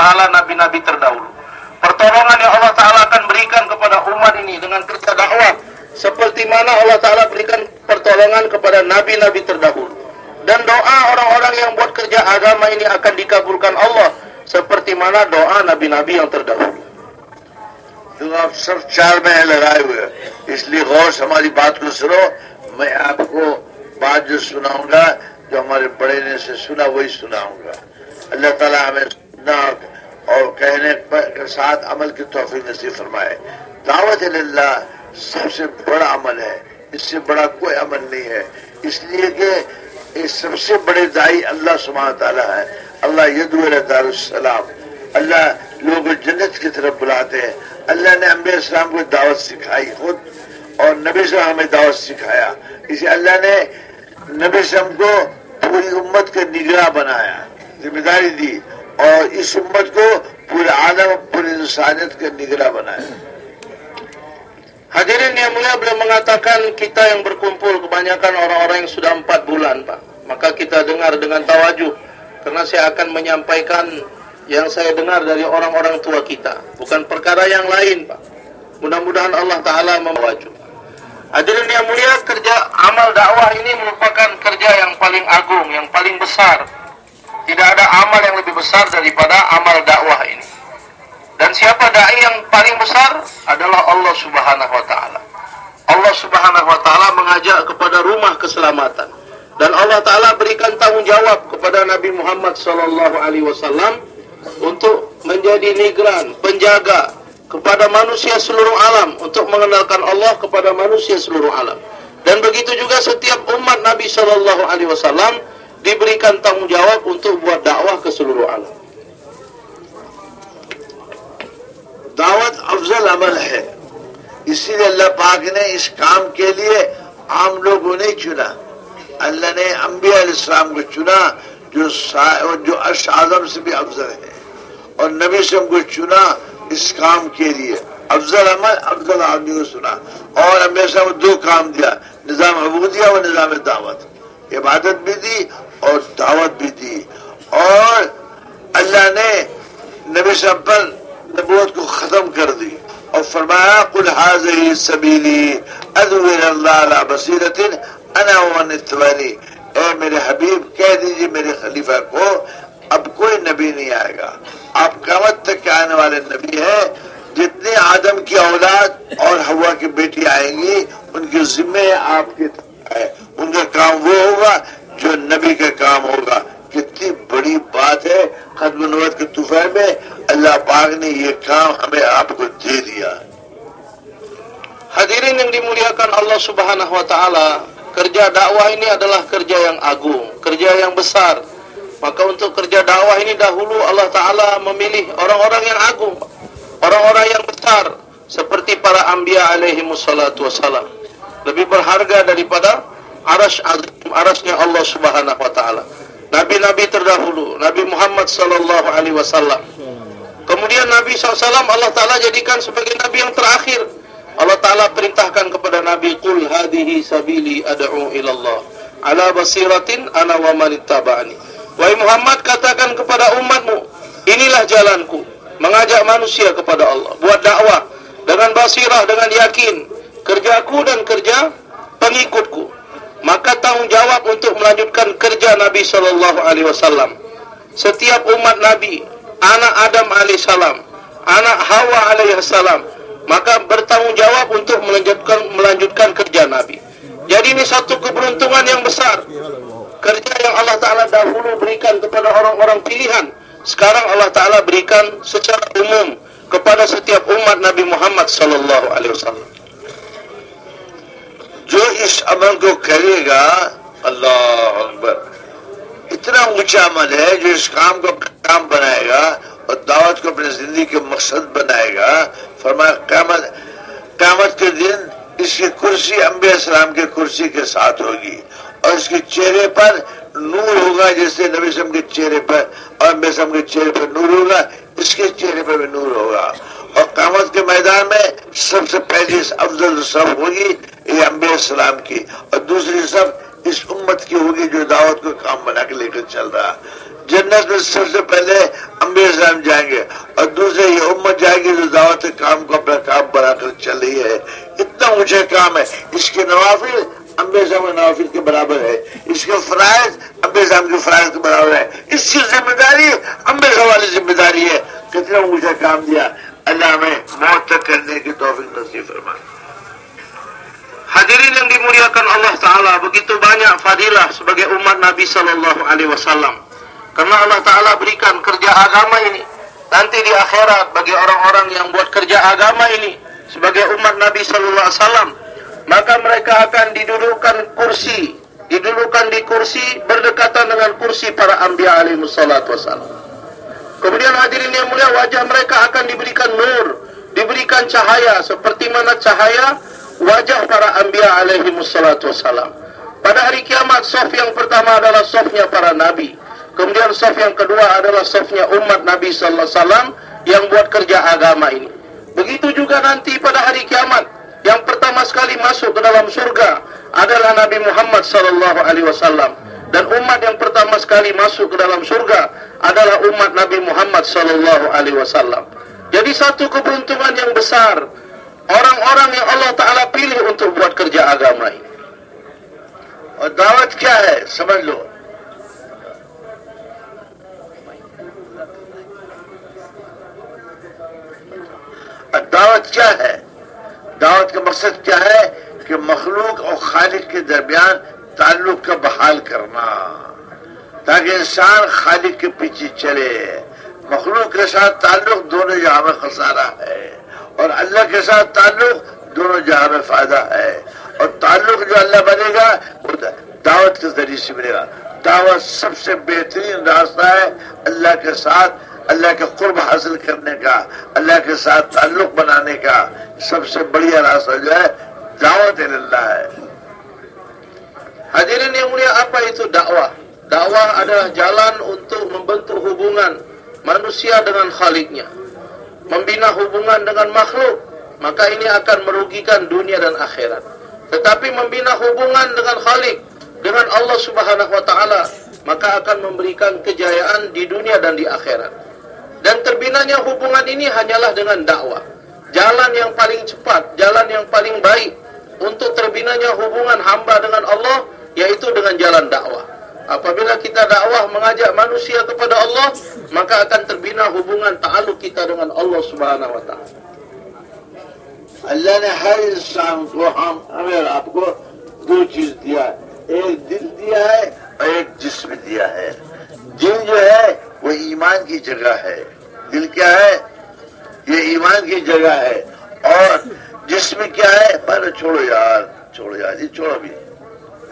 pahala nabi-nabi terdahulu. Pertolongan yang Allah Taala akan berikan kepada umat ini dengan kerja dakwah seperti mana Allah Taala berikan pertolongan kepada nabi-nabi terdahulu. Dan doa orang-orang yang buat kerja agama ini akan dikabulkan Allah seperti mana doa nabi-nabi yang terdahulu. तो आप सब चार में लगाए हुए हैं। इसलिए गौर से हमारी बात को सुनो मैं आपको बात जो सुनाऊंगा जो हमारे बड़े ने से सुना वही सुनाऊंगा अल्लाह ताला हमें ناک اور کہنے کے ساتھ عمل کی توفیق نصیب فرمائے۔ دعوت اللہ سب سے بڑا عمل ہے۔ اس سے بڑا کوئی عمل نہیں ہے۔ اس لیے کہ اس سب سے بڑے دائی اللہ سبحانہ تعالیٰ ہے اللہ ید دار السلام اللہ لوگ جنت کی طرف بلاتے ہیں۔ اللہ نے امبیہ السلام کو دعوت سکھائی خود اور نبی سے ہمیں دعوت سکھایا۔ اسے اللہ نے نبی سے ہم کو پوری امت کا نگراں بنایا، ذمہ داری دی۔ और इस उम्मत को पूरे आलम पूरी इंसानियत के निगराह बनाया Hadirin yang mulia beliau mengatakan kita yang berkumpul kebanyakan orang-orang yang sudah empat bulan Pak. Maka kita dengar dengan tawajuh. Karena saya akan menyampaikan yang saya dengar dari orang-orang tua kita. Bukan perkara yang lain Pak. Mudah-mudahan Allah Ta'ala memawajuh. Hadirin yang mulia kerja amal dakwah ini merupakan kerja yang paling agung, yang paling besar. Tidak ada amal yang lebih besar daripada amal dakwah ini. Dan siapa dai yang paling besar adalah Allah Subhanahu wa taala. Allah Subhanahu wa taala mengajak kepada rumah keselamatan. Dan Allah taala berikan tanggung jawab kepada Nabi Muhammad sallallahu alaihi wasallam untuk menjadi nigran, penjaga kepada manusia seluruh alam untuk mengenalkan Allah kepada manusia seluruh alam. Dan begitu juga setiap umat Nabi sallallahu alaihi wasallam diberikan tanggung jawab untuk buat dakwah ke seluruh alam. دعوت افضل عمل ہے اسی لیے اللہ پاک نے اس کام کے لیے عام لوگوں نے چنا اللہ نے انبیاء علیہ السلام کو چنا جو جو عرش اعظم سے بھی افضل ہے اور نبی سے کو چنا اس کام کے لیے افضل عمل افضل آدمی کو سنا اور ہمیشہ وہ دو کام دیا نظام عبودیہ اور نظام دعوت عبادت بھی دی اور دعوت بھی دی اور اللہ نے نبی پر نبوت کو ختم کر دی اور فرمایا، قل حاضر سبیلی ادو اللہ بصیرت انا ومن اتبانی اے میرے حبیب، کہہ دیجیے میرے خلیفہ کو، اب کوئی نبی نہیں آئے گا۔ آپ قیامت تک کے آنے والے نبی ہیں، جتنے آدم کی اولاد اور ہوا کی بیٹی آئیں گی، ان کے ذمے آپ کے ہے۔ ان کا کام وہ ہوگا जो नबी का काम होगा कितनी बड़ी बात है खत्म नबूवत के तूफान में अल्लाह पाक ने ये काम हमें आपको दे दिया Hadirin yang dimuliakan Allah Subhanahu wa taala, kerja dakwah ini adalah kerja yang agung, kerja yang besar. Maka untuk kerja dakwah ini dahulu Allah taala memilih orang-orang yang agung, orang-orang yang besar seperti para anbiya alaihi wassalatu wassalam. Lebih berharga daripada aras arasnya Allah Subhanahu wa taala. Nabi-nabi terdahulu, Nabi Muhammad sallallahu alaihi wasallam. Kemudian Nabi SAW Allah Ta'ala jadikan sebagai Nabi yang terakhir. Allah Ta'ala perintahkan kepada Nabi, Qul hadihi sabili ad'u ilallah. Ala basiratin ana wa manittaba'ani. Wahai Muhammad, katakan kepada umatmu, inilah jalanku. Mengajak manusia kepada Allah. Buat dakwah. Dengan basirah, dengan yakin. Kerjaku dan kerja pengikutku. Maka tanggung jawab untuk melanjutkan kerja Nabi Sallallahu Alaihi Wasallam. Setiap umat Nabi, anak Adam alaihissalam, anak Hawa alaihissalam, maka bertanggung jawab untuk melanjutkan melanjutkan kerja Nabi. Jadi ini satu keberuntungan yang besar. Kerja yang Allah Taala dahulu berikan kepada orang-orang pilihan, sekarang Allah Taala berikan secara umum kepada setiap umat Nabi Muhammad sallallahu alaihi wasallam. جو اس عمل کو کرے گا، اللہ اکبر۔ اتنا اونچا عمل ہے جو اس کام کو کام بنائے گا اور دعوت کو اپنے زندگی کے مقصد بنائے گا۔ فرمایا، قیامت قیامت کے دن اس کی کرسی امبیا اسلام کے کرسی کے ساتھ ہوگی اور اس کے چہرے پر نور ہوگا جیسے نبی سم کے چہرے پر، اور امبیا سم کے چہرے پر نور ہوگا، اس کے چہرے پر بھی نور ہوگا۔ اور قیامت کے میدان میں سب سے پہلی افضل صف ہوگی، یہ امبیا السلام کی۔ اور دوسری صف اس امت کی ہوگی جو دعوت کو کام بنا کے لے کر چل رہا۔ جنت میں سب سے پہلے امبیا السلام جائیں گے، اور دوسرے یہ امت جائے گی جو دعوت کام کو اپنا کام بنا کر چل رہی ہے۔ اتنا اونچا کام ہے۔ اس کے نوافل امبیا السلام کے نوافل کے برابر ہے۔ اس کے فرائض امبیا السلام کے فرائض کے برابر ہے۔ اس کی ذمہ داری امبیا السلام والی ذمہ داری ہے۔ کتنا اونچا کام دیا۔ अल्लाह में मौत तक करने की तौफीक नसीब फरमाए Hadirin yang dimuliakan Allah Ta'ala Begitu banyak fadilah sebagai umat Nabi Sallallahu Alaihi Wasallam Karena Allah Ta'ala berikan kerja agama ini Nanti di akhirat bagi orang-orang yang buat kerja agama ini Sebagai umat Nabi Sallallahu Alaihi Wasallam Maka mereka akan didudukan kursi Didudukan di kursi berdekatan dengan kursi para Ambiya alaihi salatu wassalam Kemudian hadirin yang mulia wajah mereka akan diberikan nur Diberikan cahaya seperti mana cahaya wajah para anbiya alaihi wassalatu wassalam. Pada hari kiamat, sof yang pertama adalah sofnya para nabi. Kemudian sof yang kedua adalah sofnya umat Nabi sallallahu alaihi wasallam yang buat kerja agama ini. Begitu juga nanti pada hari kiamat, yang pertama sekali masuk ke dalam surga adalah Nabi Muhammad sallallahu alaihi wasallam dan umat yang pertama sekali masuk ke dalam surga adalah umat Nabi Muhammad sallallahu alaihi wasallam. Jadi satu keberuntungan yang besar orang-orang yang Allah Ta'ala pilih untuk buat kerja agama ini. और दावत क्या है समझ लो और दावत क्या है दावत का मकसद क्या है कि मखलूक और खालिक के दरमियान تعلق کا بحال کرنا، تاکہ انسان خالق کے پیچھے چلے۔ مخلوق کے ساتھ تعلق دونوں جہاں میں خسارہ ہے، اور اللہ کے ساتھ تعلق دونوں جہاں میں فائدہ ہے۔ اور تعلق جو اللہ بنے گا، وہ دعوت کے ذریعے سے ملے گا۔ دعوت سب سے بہترین راستہ ہے اللہ کے ساتھ، اللہ کے قرب حاصل کرنے کا، اللہ کے ساتھ تعلق بنانے کا۔ سب سے بڑھیا راستہ جو ہے، دعوت اللہ ہے۔ Hadirin yang mulia apa itu dakwah? Dakwah adalah jalan untuk membentuk hubungan manusia dengan khaliknya. Membina hubungan dengan makhluk. Maka ini akan merugikan dunia dan akhirat. Tetapi membina hubungan dengan khalik. Dengan Allah subhanahu wa ta'ala. Maka akan memberikan kejayaan di dunia dan di akhirat. Dan terbinanya hubungan ini hanyalah dengan dakwah. Jalan yang paling cepat, jalan yang paling baik untuk terbinanya hubungan hamba dengan Allah yaitu dengan jalan dakwah. Apabila kita dakwah mengajak manusia kepada Allah, maka akan terbina hubungan ta'aluk kita dengan Allah Subhanahu wa taala. अल्लाह ने हर इंसान को हम हमें आपको दो चीज दिया है एक दिल दिया है और एक जिस्म दिया है दिल जो है वो ईमान की जगह है दिल क्या है ये ईमान की जगह है और जिस्म क्या है पर छोड़ो यार छोड़ो यार ये छोड़ो भी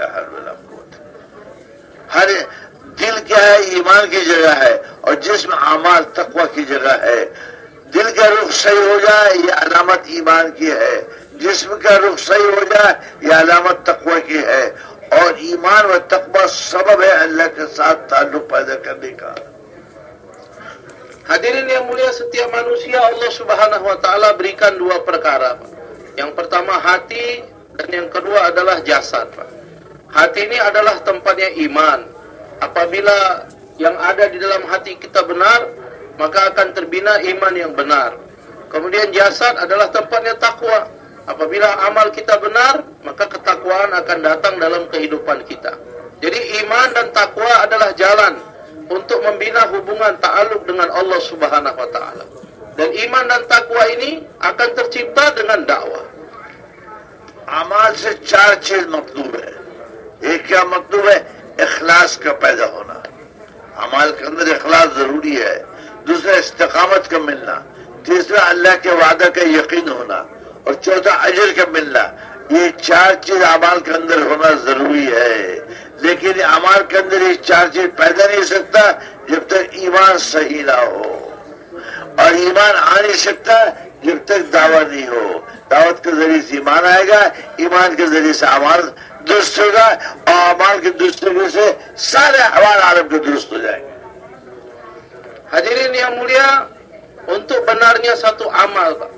ولا قوت ہر دل کیا ہے ایمان کی جگہ ہے اور جسم اعمال تقوی کی جگہ ہے۔ دل کا رخ صحیح ہو جائے یہ علامت ایمان کی ہے۔ جسم کا رخ صحیح ہو جائے یہ علامت تقوی کی ہے۔ اور ایمان و تقوی سبب ہے اللہ کے ساتھ تعلق پیدا کرنے کا۔ Hadirin yang mulia setiap manusia Allah Subhanahu wa taala berikan dua perkara, Pak. Yang pertama hati dan yang kedua adalah jasad, Pak. Hati ini adalah tempatnya iman. Apabila yang ada di dalam hati kita benar, maka akan terbina iman yang benar. Kemudian jasad adalah tempatnya takwa. Apabila amal kita benar, maka ketakwaan akan datang dalam kehidupan kita. Jadi iman dan takwa adalah jalan untuk membina hubungan ta'aluk dengan Allah Subhanahu wa taala. Dan iman dan takwa ini akan tercipta dengan dakwah. अमाल से चार चीज मतलूब है یہ کیا مطلب ہے؟ اخلاص کا پیدا ہونا۔ امال کے اندر اخلاص ضروری ہے۔ دوسرا، استقامت کا ملنا۔ تیسرا، اللہ کے وعدہ کا یقین ہونا۔ اور چوتھا، اجر کا ملنا۔ یہ چار چیز امال کے اندر ہونا ضروری ہے۔ لیکن امال کے اندر یہ چار چیز پیدا نہیں سکتا جب تک ایمان صحیح نہ ہو۔ اور ایمان آ نہیں سکتا جب تک دعوت نہیں ہو۔ دعوت کے ذریعے سے ایمان آئے گا، ایمان کے ذریعے سے عمال दुरुस्त होगा और अमाल के दुरुस्त होने से सारे हवाल आलम के दुरुस्त हो जाएंगे Hadirin yang mulia, untuk benarnya satu amal, Pak,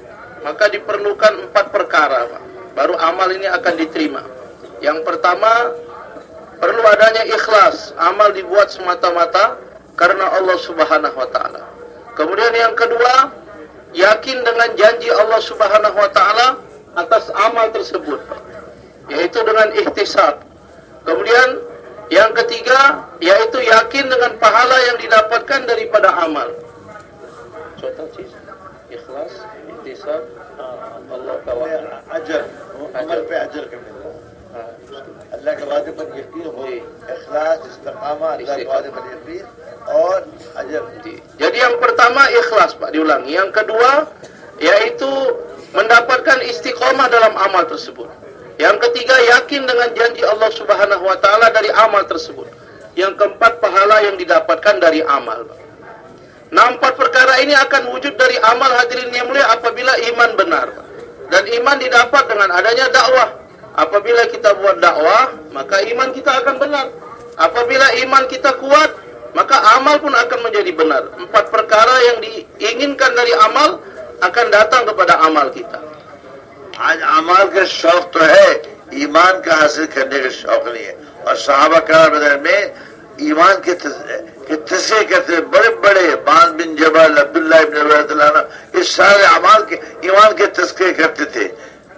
maka diperlukan empat perkara, Pak. Baru amal ini akan diterima. Yang pertama, perlu adanya ikhlas. Amal dibuat semata-mata karena Allah Subhanahu wa taala. Kemudian yang kedua, yakin dengan janji Allah Subhanahu wa taala atas amal tersebut yaitu dengan ihtisab. Kemudian yang ketiga yaitu yakin dengan pahala yang didapatkan daripada amal. Contoh ikhlas, ihtisab, Allah taala. अजर अमल पे अजर का मिल रहा अल्लाह के वादे पर यकीन हो इखलास इस्तेकामा अल्लाह के वादे पर यकीन और अजर Jadi yang pertama ikhlas Pak diulangi. Yang kedua yaitu mendapatkan istiqomah dalam amal tersebut. Yang ketiga yakin dengan janji Allah Subhanahu wa taala dari amal tersebut. Yang keempat pahala yang didapatkan dari amal. Nah, empat perkara ini akan wujud dari amal hadirin yang mulia apabila iman benar. Dan iman didapat dengan adanya dakwah. Apabila kita buat dakwah, maka iman kita akan benar. Apabila iman kita kuat, maka amal pun akan menjadi benar. Empat perkara yang diinginkan dari amal akan datang kepada amal kita. آج اعمال کا شوق تو ہے، ایمان کا حاصل کرنے کا شوق نہیں ہے۔ اور صحابہ کرام میں ایمان کے تصے کرتے ہیں بڑے بڑے بان بن جبل، عبداللہ ابن یہ سارے اعمال کے، ایمان کے تذکرے کرتے تھے۔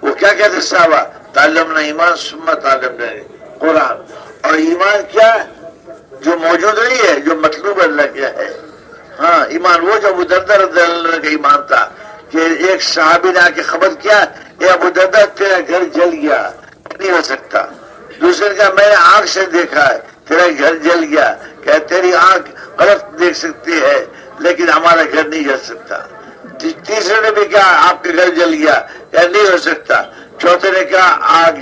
وہ کیا کہتے صحابہ؟ تعلم ایمان سما تعلم قرآن۔ اور ایمان کیا جو موجود نہیں ہے، جو مطلوب اللہ کیا ہے۔ ہاں ایمان وہ جو ادھر کا ایمان تھا۔ کہ ایک صحابی نے آ کے خبر کیا کہ ابو دادا تیرا گھر جل گیا. نہیں ہو سکتا. دوسرے کا میں نے آنکھ سے دیکھا ہے، تیرا گھر جل گیا. کہ تیری آنکھ غلط دیکھ سکتی ہے، لیکن ہمارا گھر نہیں جل سکتا. تیسرے نے بھی کہا، آپ کے گھر جل گیا. یا نہیں ہو سکتا. چوتھے نے کہا، آگ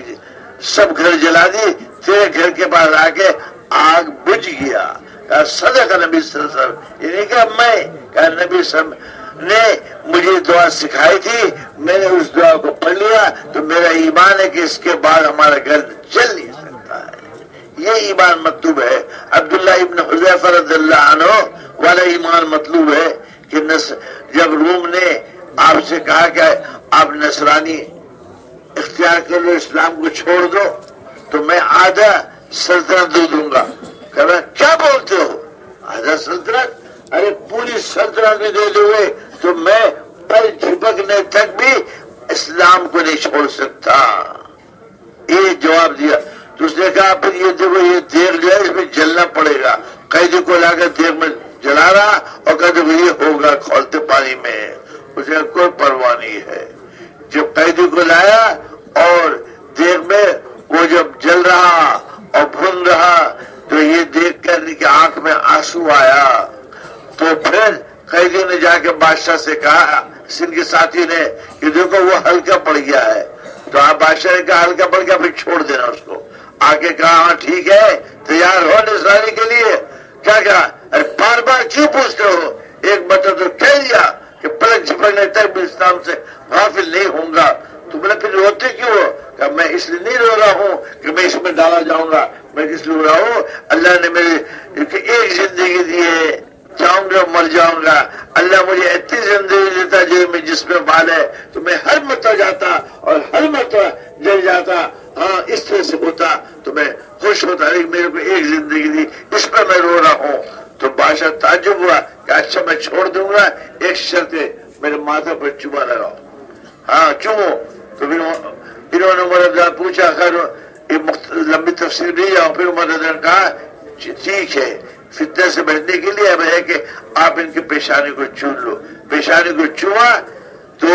سب گھر جلا دی، تیرے گھر کے پاس آ کے آگ بجھ گیا. کہا، صدق نبی صلی اللہ علیہ وسلم. یہ نہیں کہا میں، کہا نبی صلی اللہ علیہ وسلم نے مجھے دعا سکھائی تھی، میں نے اس دعا کو پڑھ لیا تو میرا ایمان ہے کہ اس کے بعد ہمارا گھر چل نہیں سکتا ہے۔ یہ ایمان مطلوب ہے۔ عبداللہ ابن حضیف رضی اللہ عنہ والا ایمان مطلوب ہے کہ جب روم نے آپ سے کہا کہ آپ نصرانی اختیار کر لو، اسلام کو چھوڑ دو، تو میں آدھا سلطنت دے دوں گا۔ کیا بولتے ہو؟ آدھا سلطنت؟ ارے، پوری سلطنت دے دو تو میں پل جھپکنے تک بھی اسلام کو نہیں چھوڑ سکتا۔ یہ جواب دیا۔ تو اس نے کہا، پھر یہ دیکھو، یہ دیکھ لیا، اس میں جلنا پڑے گا۔ قیدی کو لا کر دیکھ میں جلا رہا اور کہا، دیکھو، یہ ہوگا کھولتے پانی میں۔ اسے کوئی پرواہ نہیں ہے۔ جب قیدی کو لایا اور دیکھ میں وہ جب جل رہا اور بھن رہا، تو یہ دیکھ کر آنکھ میں آنسو آیا۔ تو پھر قیدیوں نے جا کے بادشاہ سے کہا، سندھ کے ساتھی نے کہ دیکھو وہ ہلکا پڑ گیا ہے۔ تو آپ بادشاہ نے کہا، ہلکا پڑ گیا، پھر چھوڑ دینا اس کو۔ آگے کہا ہاں ٹھیک ہے، تیار ہو نسرانی کے لیے۔ کیا کہا؟ ارے، بار بار کیوں پوچھتے ہو؟ ایک بچہ تو کہہ دیا کہ پلک جھپکنے تک بھی اسلام سے غافل نہیں ہوں گا۔ تم نے پھر روتے کیوں ہو؟ کہ میں اس لیے نہیں رو رہا ہوں کہ میں اس میں ڈالا جاؤں گا۔ میں کس لیے رو رہا ہوں؟ اللہ نے میرے ایک زندگی دی ہے جاؤں گا، مر جاؤں گا۔ اللہ مجھے اتنی زندگی دیتا جو میں جس میں بال ہے، تو میں ہر مرتبہ جاتا اور ہر مرتبہ جل جاتا۔ ہاں اس طرح سے ہوتا، تو میں خوش ہوتا۔ میرے کو ایک زندگی دی، اس پر میں رو رہا ہوں۔ تو بادشاہ تعجب ہوا کہ اچھا میں چھوڑ دوں گا۔ ایک شرط میرے ماتھا پر چبا لگا ہاں چومو۔ تو پھر انہوں نے عمر پوچھا خیر یہ لمبی تفصیل نہیں جاؤ پھر عمر نے کہا، ٹھیک ہے۔ فتنے سے بچنے کے لیے اب ہے کہ آپ ان کی پیشانی کو چون لو۔ پیشانی کو چوا تو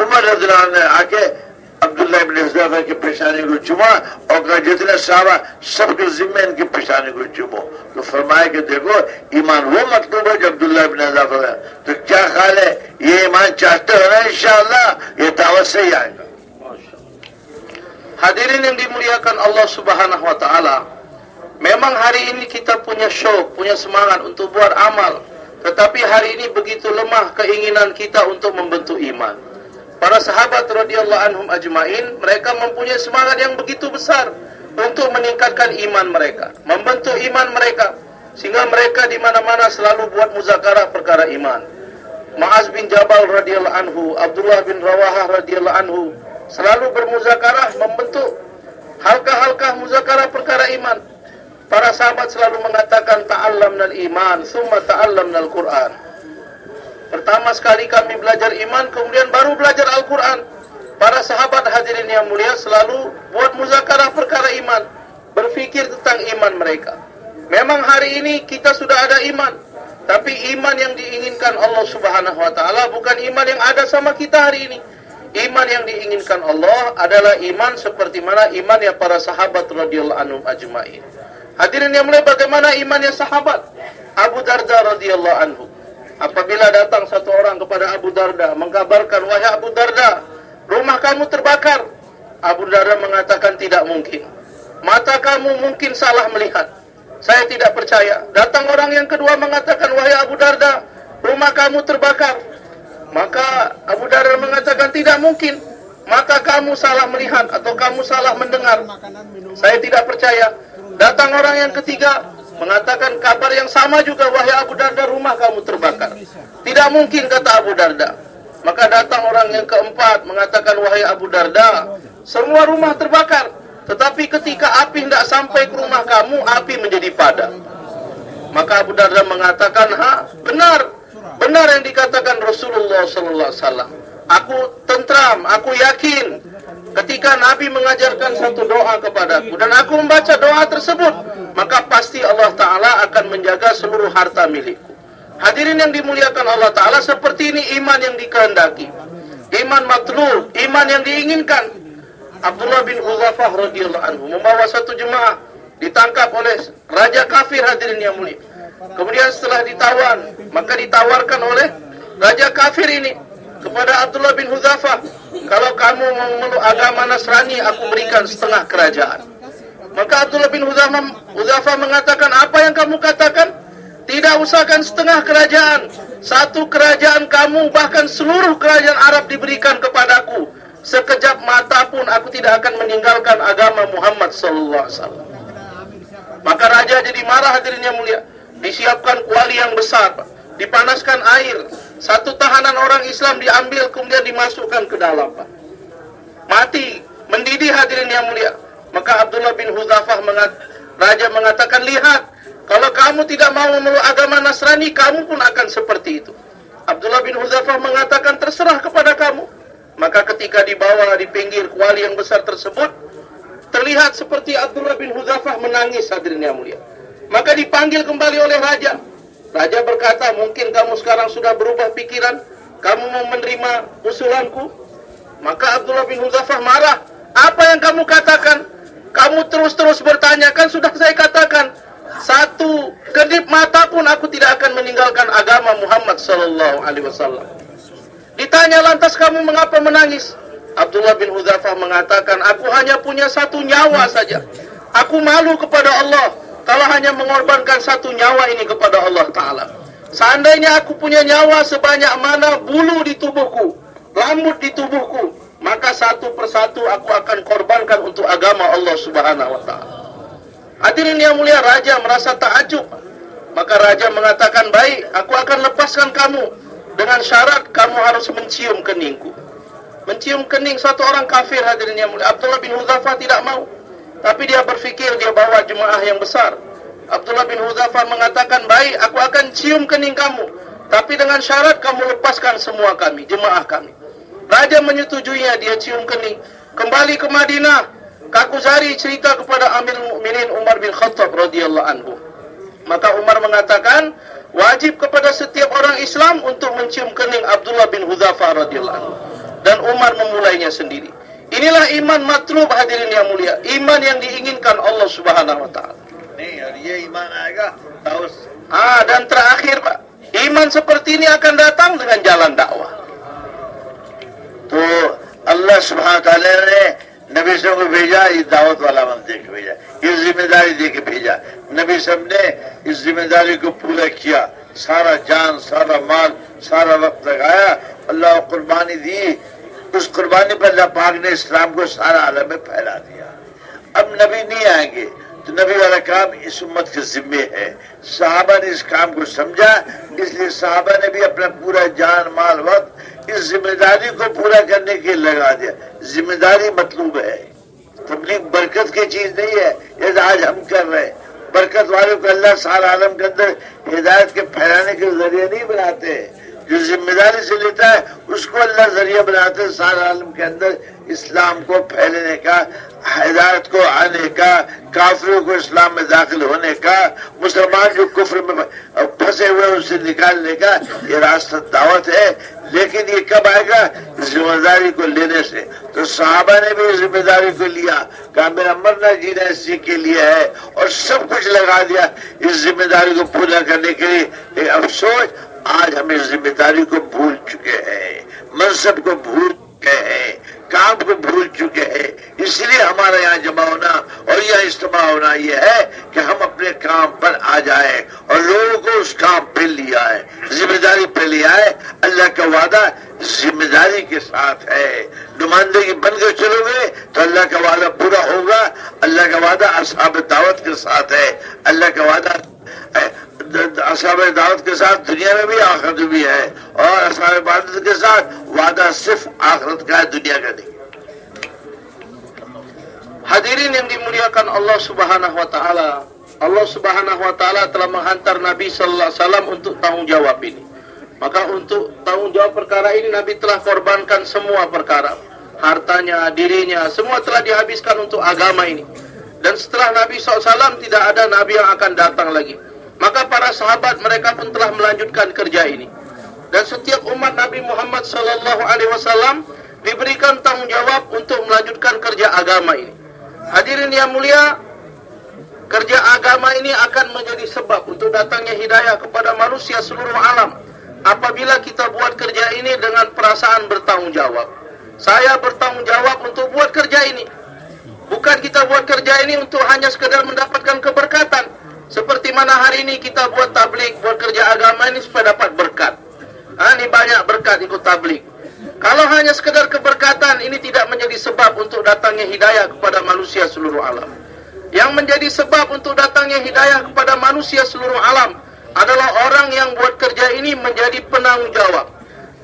عمر رضی اللہ عنہ نے آ کے عبداللہ ابن حضرت کی پیشانی کو چوا اور کہا، جتنے صحابہ سب کے ذمہ ان کی پیشانی کو چمو تو فرمایا کہ دیکھو، ایمان وہ مطلوب ہے جو عبداللہ ابن حضرت ہے۔ تو کیا خیال ہے؟ یہ ایمان چاہتے ہو نا انشاءاللہ؟ یہ دعوت سے ہی آئے گا۔ حاضرین اللہ سبحانہ و تعالی Memang hari ini kita punya syok, punya semangat untuk buat amal. Tetapi hari ini begitu lemah keinginan kita untuk membentuk iman. Para sahabat radhiyallahu anhum ajmain, mereka mempunyai semangat yang begitu besar untuk meningkatkan iman mereka, membentuk iman mereka sehingga mereka di mana-mana selalu buat muzakarah perkara iman. Ma'az bin Jabal radhiyallahu anhu, Abdullah bin Rawahah radhiyallahu anhu selalu bermuzakarah membentuk halkah-halkah muzakarah perkara iman. Para sahabat selalu mengatakan ta'allamnal iman, summa ta'allamnal Quran. Pertama sekali kami belajar iman, kemudian baru belajar Al-Quran. Para sahabat hadirin yang mulia selalu buat muzakarah perkara iman, berfikir tentang iman mereka. Memang hari ini kita sudah ada iman, tapi iman yang diinginkan Allah Subhanahu wa taala bukan iman yang ada sama kita hari ini. Iman yang diinginkan Allah adalah iman seperti mana imannya para sahabat radhiyallahu anhum ajmain. Hadirin yang mulai bagaimana imannya sahabat Abu Darda radhiyallahu anhu. Apabila datang satu orang kepada Abu Darda mengkabarkan wahai Abu Darda, rumah kamu terbakar. Abu Darda mengatakan tidak mungkin. Mata kamu mungkin salah melihat. Saya tidak percaya. Datang orang yang kedua mengatakan wahai Abu Darda, rumah kamu terbakar. Maka Abu Darda mengatakan tidak mungkin. Mata kamu salah melihat atau kamu salah mendengar. Saya tidak percaya. Datang orang yang ketiga mengatakan kabar yang sama juga wahai Abu Darda rumah kamu terbakar. Tidak mungkin kata Abu Darda. Maka datang orang yang keempat mengatakan wahai Abu Darda, semua rumah terbakar. Tetapi ketika api tidak sampai ke rumah kamu, api menjadi padam. Maka Abu Darda mengatakan, "Ha, benar. Benar yang dikatakan Rasulullah sallallahu alaihi wasallam. Aku tentram, aku yakin ketika Nabi mengajarkan satu doa kepadaku dan aku membaca doa tersebut, maka pasti Allah Ta'ala akan menjaga seluruh harta milikku. Hadirin yang dimuliakan Allah Ta'ala, seperti ini iman yang dikehendaki. Iman matlul, iman yang diinginkan. Abdullah bin Uzafah radhiyallahu anhu membawa satu jemaah ditangkap oleh raja kafir hadirin yang mulia. Kemudian setelah ditawan, maka ditawarkan oleh raja kafir ini kepada Abdullah bin Huzafah kalau kamu memeluk agama Nasrani aku berikan setengah kerajaan. Maka Abdullah bin Huzafah, Huzafah mengatakan apa yang kamu katakan? Tidak usahkan setengah kerajaan. Satu kerajaan kamu bahkan seluruh kerajaan Arab diberikan kepadaku. Sekejap mata pun aku tidak akan meninggalkan agama Muhammad sallallahu alaihi maka raja jadi marah hadirin yang mulia disiapkan kuali yang besar dipanaskan air satu tahanan orang Islam diambil kemudian dimasukkan ke dalam Pak. Mati, mendidih hadirin yang mulia. Maka Abdullah bin Huzafah mengat, raja mengatakan, lihat, kalau kamu tidak mau memeluk agama Nasrani, kamu pun akan seperti itu. Abdullah bin Huzafah mengatakan, terserah kepada kamu. Maka ketika dibawa di pinggir kuali yang besar tersebut, terlihat seperti Abdullah bin Huzafah menangis hadirin yang mulia. Maka dipanggil kembali oleh raja. Raja berkata, mungkin kamu sekarang sudah berubah pikiran, kamu mau menerima usulanku? Maka Abdullah bin Huzafah marah. Apa yang kamu katakan? Kamu terus-terus bertanya, kan sudah saya katakan. Satu kedip mata pun aku tidak akan meninggalkan agama Muhammad sallallahu alaihi wasallam. Ditanya lantas kamu mengapa menangis? Abdullah bin Huzafah mengatakan, aku hanya punya satu nyawa saja. Aku malu kepada Allah kalau hanya mengorbankan satu nyawa ini kepada Allah Ta'ala. Seandainya aku punya nyawa sebanyak mana bulu di tubuhku, rambut di tubuhku, maka satu persatu aku akan korbankan untuk agama Allah Subhanahu Wa Ta'ala. Hadirin yang mulia, Raja merasa takjub. Maka Raja mengatakan, baik, aku akan lepaskan kamu dengan syarat kamu harus mencium keningku. Mencium kening satu orang kafir hadirin yang mulia. Abdullah bin Huzafah tidak mau. Tapi dia berfikir dia bawa jemaah yang besar. Abdullah bin Huzafah mengatakan, baik, aku akan cium kening kamu. Tapi dengan syarat kamu lepaskan semua kami, jemaah kami. Raja menyetujuinya, dia cium kening. Kembali ke Madinah, Kakuzari cerita kepada Amir Mukminin Umar bin Khattab radhiyallahu anhu. Maka Umar mengatakan, wajib kepada setiap orang Islam untuk mencium kening Abdullah bin Huzafah radhiyallahu anhu. Dan Umar memulainya sendiri. Inilah iman matlub hadirin yang mulia. Iman yang diinginkan Allah subhanahu wa ta'ala. नहीं और ये ईमान आएगा taus Ah, dan terakhir Pak. Iman seperti ini akan datang dengan jalan dakwah. तो अल्लाह सुबहान ताला ने नबी सब को भेजा ये दावत वाला मन दे के भेजा ये जिम्मेदारी दे के भेजा नबी सब ने इस जिम्मेदारी को पूरा किया सारा जान सारा माल सारा वक्त लगाया अल्लाह को कुर्बानी दी اس قربانی پر اللہ پاک نے اسلام کو سارا عالم میں پھیلا دیا۔ اب نبی نہیں آئیں گے تو نبی والا کام اس امت کے ذمے ہے۔ صحابہ نے اس کام کو سمجھا، اس لیے صحابہ نے بھی اپنا پورا جان، مال، وقت اس ذمہ داری کو پورا کرنے کے لگا دیا۔ ذمہ داری مطلوب ہے۔ تبلیغ برکت کی چیز نہیں ہے۔ یہ آج ہم کر رہے ہیں۔ برکت والوں کو اللہ سارا عالم کے اندر ہدایت کے پھیلانے کے ذریعے نہیں بناتے۔ ہیں جو ذمہ داری سے لیتا ہے، اس کو اللہ ذریعہ بناتے سارے عالم کے اندر اسلام کو پھیلنے کا، ہدایت کو آنے کا، کافروں کو اسلام میں داخل ہونے کا، مسلمان جو کفر میں پھنسے ہوئے ان سے نکالنے کا یہ راستہ دعوت ہے۔ لیکن یہ کب آئے گا؟ ذمہ داری کو لینے سے۔ تو صحابہ نے بھی ذمہ داری کو لیا، کہا، میرا مرنا جینا اسی کے لیے ہے اور سب کچھ لگا دیا اس ذمہ داری کو پورا کرنے کے لیے۔ افسوس آج ہم اس ذمہ داری کو بھول چکے ہیں منصب کو بھول چکے ہیں، کام کو بھول چکے ہیں۔ اس لیے ہمارا یہاں جمع ہونا اور یہاں اجتماع ہونا یہ ہے کہ ہم اپنے کام پر آ جائیں اور لوگوں کو اس کام پہ لیا ہے۔ ذمہ داری پہ لے آئے اللہ کا وعدہ ذمہ داری کے ساتھ ہے۔ نمائندگی بن کر چلو گے تو اللہ کا وعدہ پورا ہوگا۔ اللہ کا وعدہ اصحاب دعوت کے ساتھ ہے۔ اللہ کا وعدہ असाब दावत के साथ दुनिया में भी आखिरत भी है और असाब इबादत के साथ वादा सिर्फ आखिरत का है दुनिया का नहीं Hadirin yang dimuliakan Allah Subhanahu wa taala. Allah Subhanahu wa taala telah menghantar Nabi sallallahu alaihi wasallam untuk tanggungjawab ini. Maka untuk tanggungjawab perkara ini Nabi telah korbankan semua perkara. Hartanya, dirinya, semua telah dihabiskan untuk agama ini. dan setelah Nabi SAW tidak ada Nabi yang akan datang lagi. Maka para sahabat mereka pun telah melanjutkan kerja ini. Dan setiap umat Nabi Muhammad wasallam diberikan tanggungjawab untuk melanjutkan kerja agama ini. Hadirin yang mulia, kerja agama ini akan menjadi sebab untuk datangnya hidayah kepada manusia seluruh alam. Apabila kita buat kerja ini dengan perasaan bertanggung jawab. Saya bertanggung jawab untuk buat kerja ini. Bukan kita buat kerja ini untuk hanya sekedar mendapatkan keberkatan. Seperti mana hari ini kita buat tablik, buat kerja agama ini supaya dapat berkat. Ha, ini banyak berkat ikut tablik. Kalau hanya sekedar keberkatan, ini tidak menjadi sebab untuk datangnya hidayah kepada manusia seluruh alam. Yang menjadi sebab untuk datangnya hidayah kepada manusia seluruh alam adalah orang yang buat kerja ini menjadi penanggung jawab.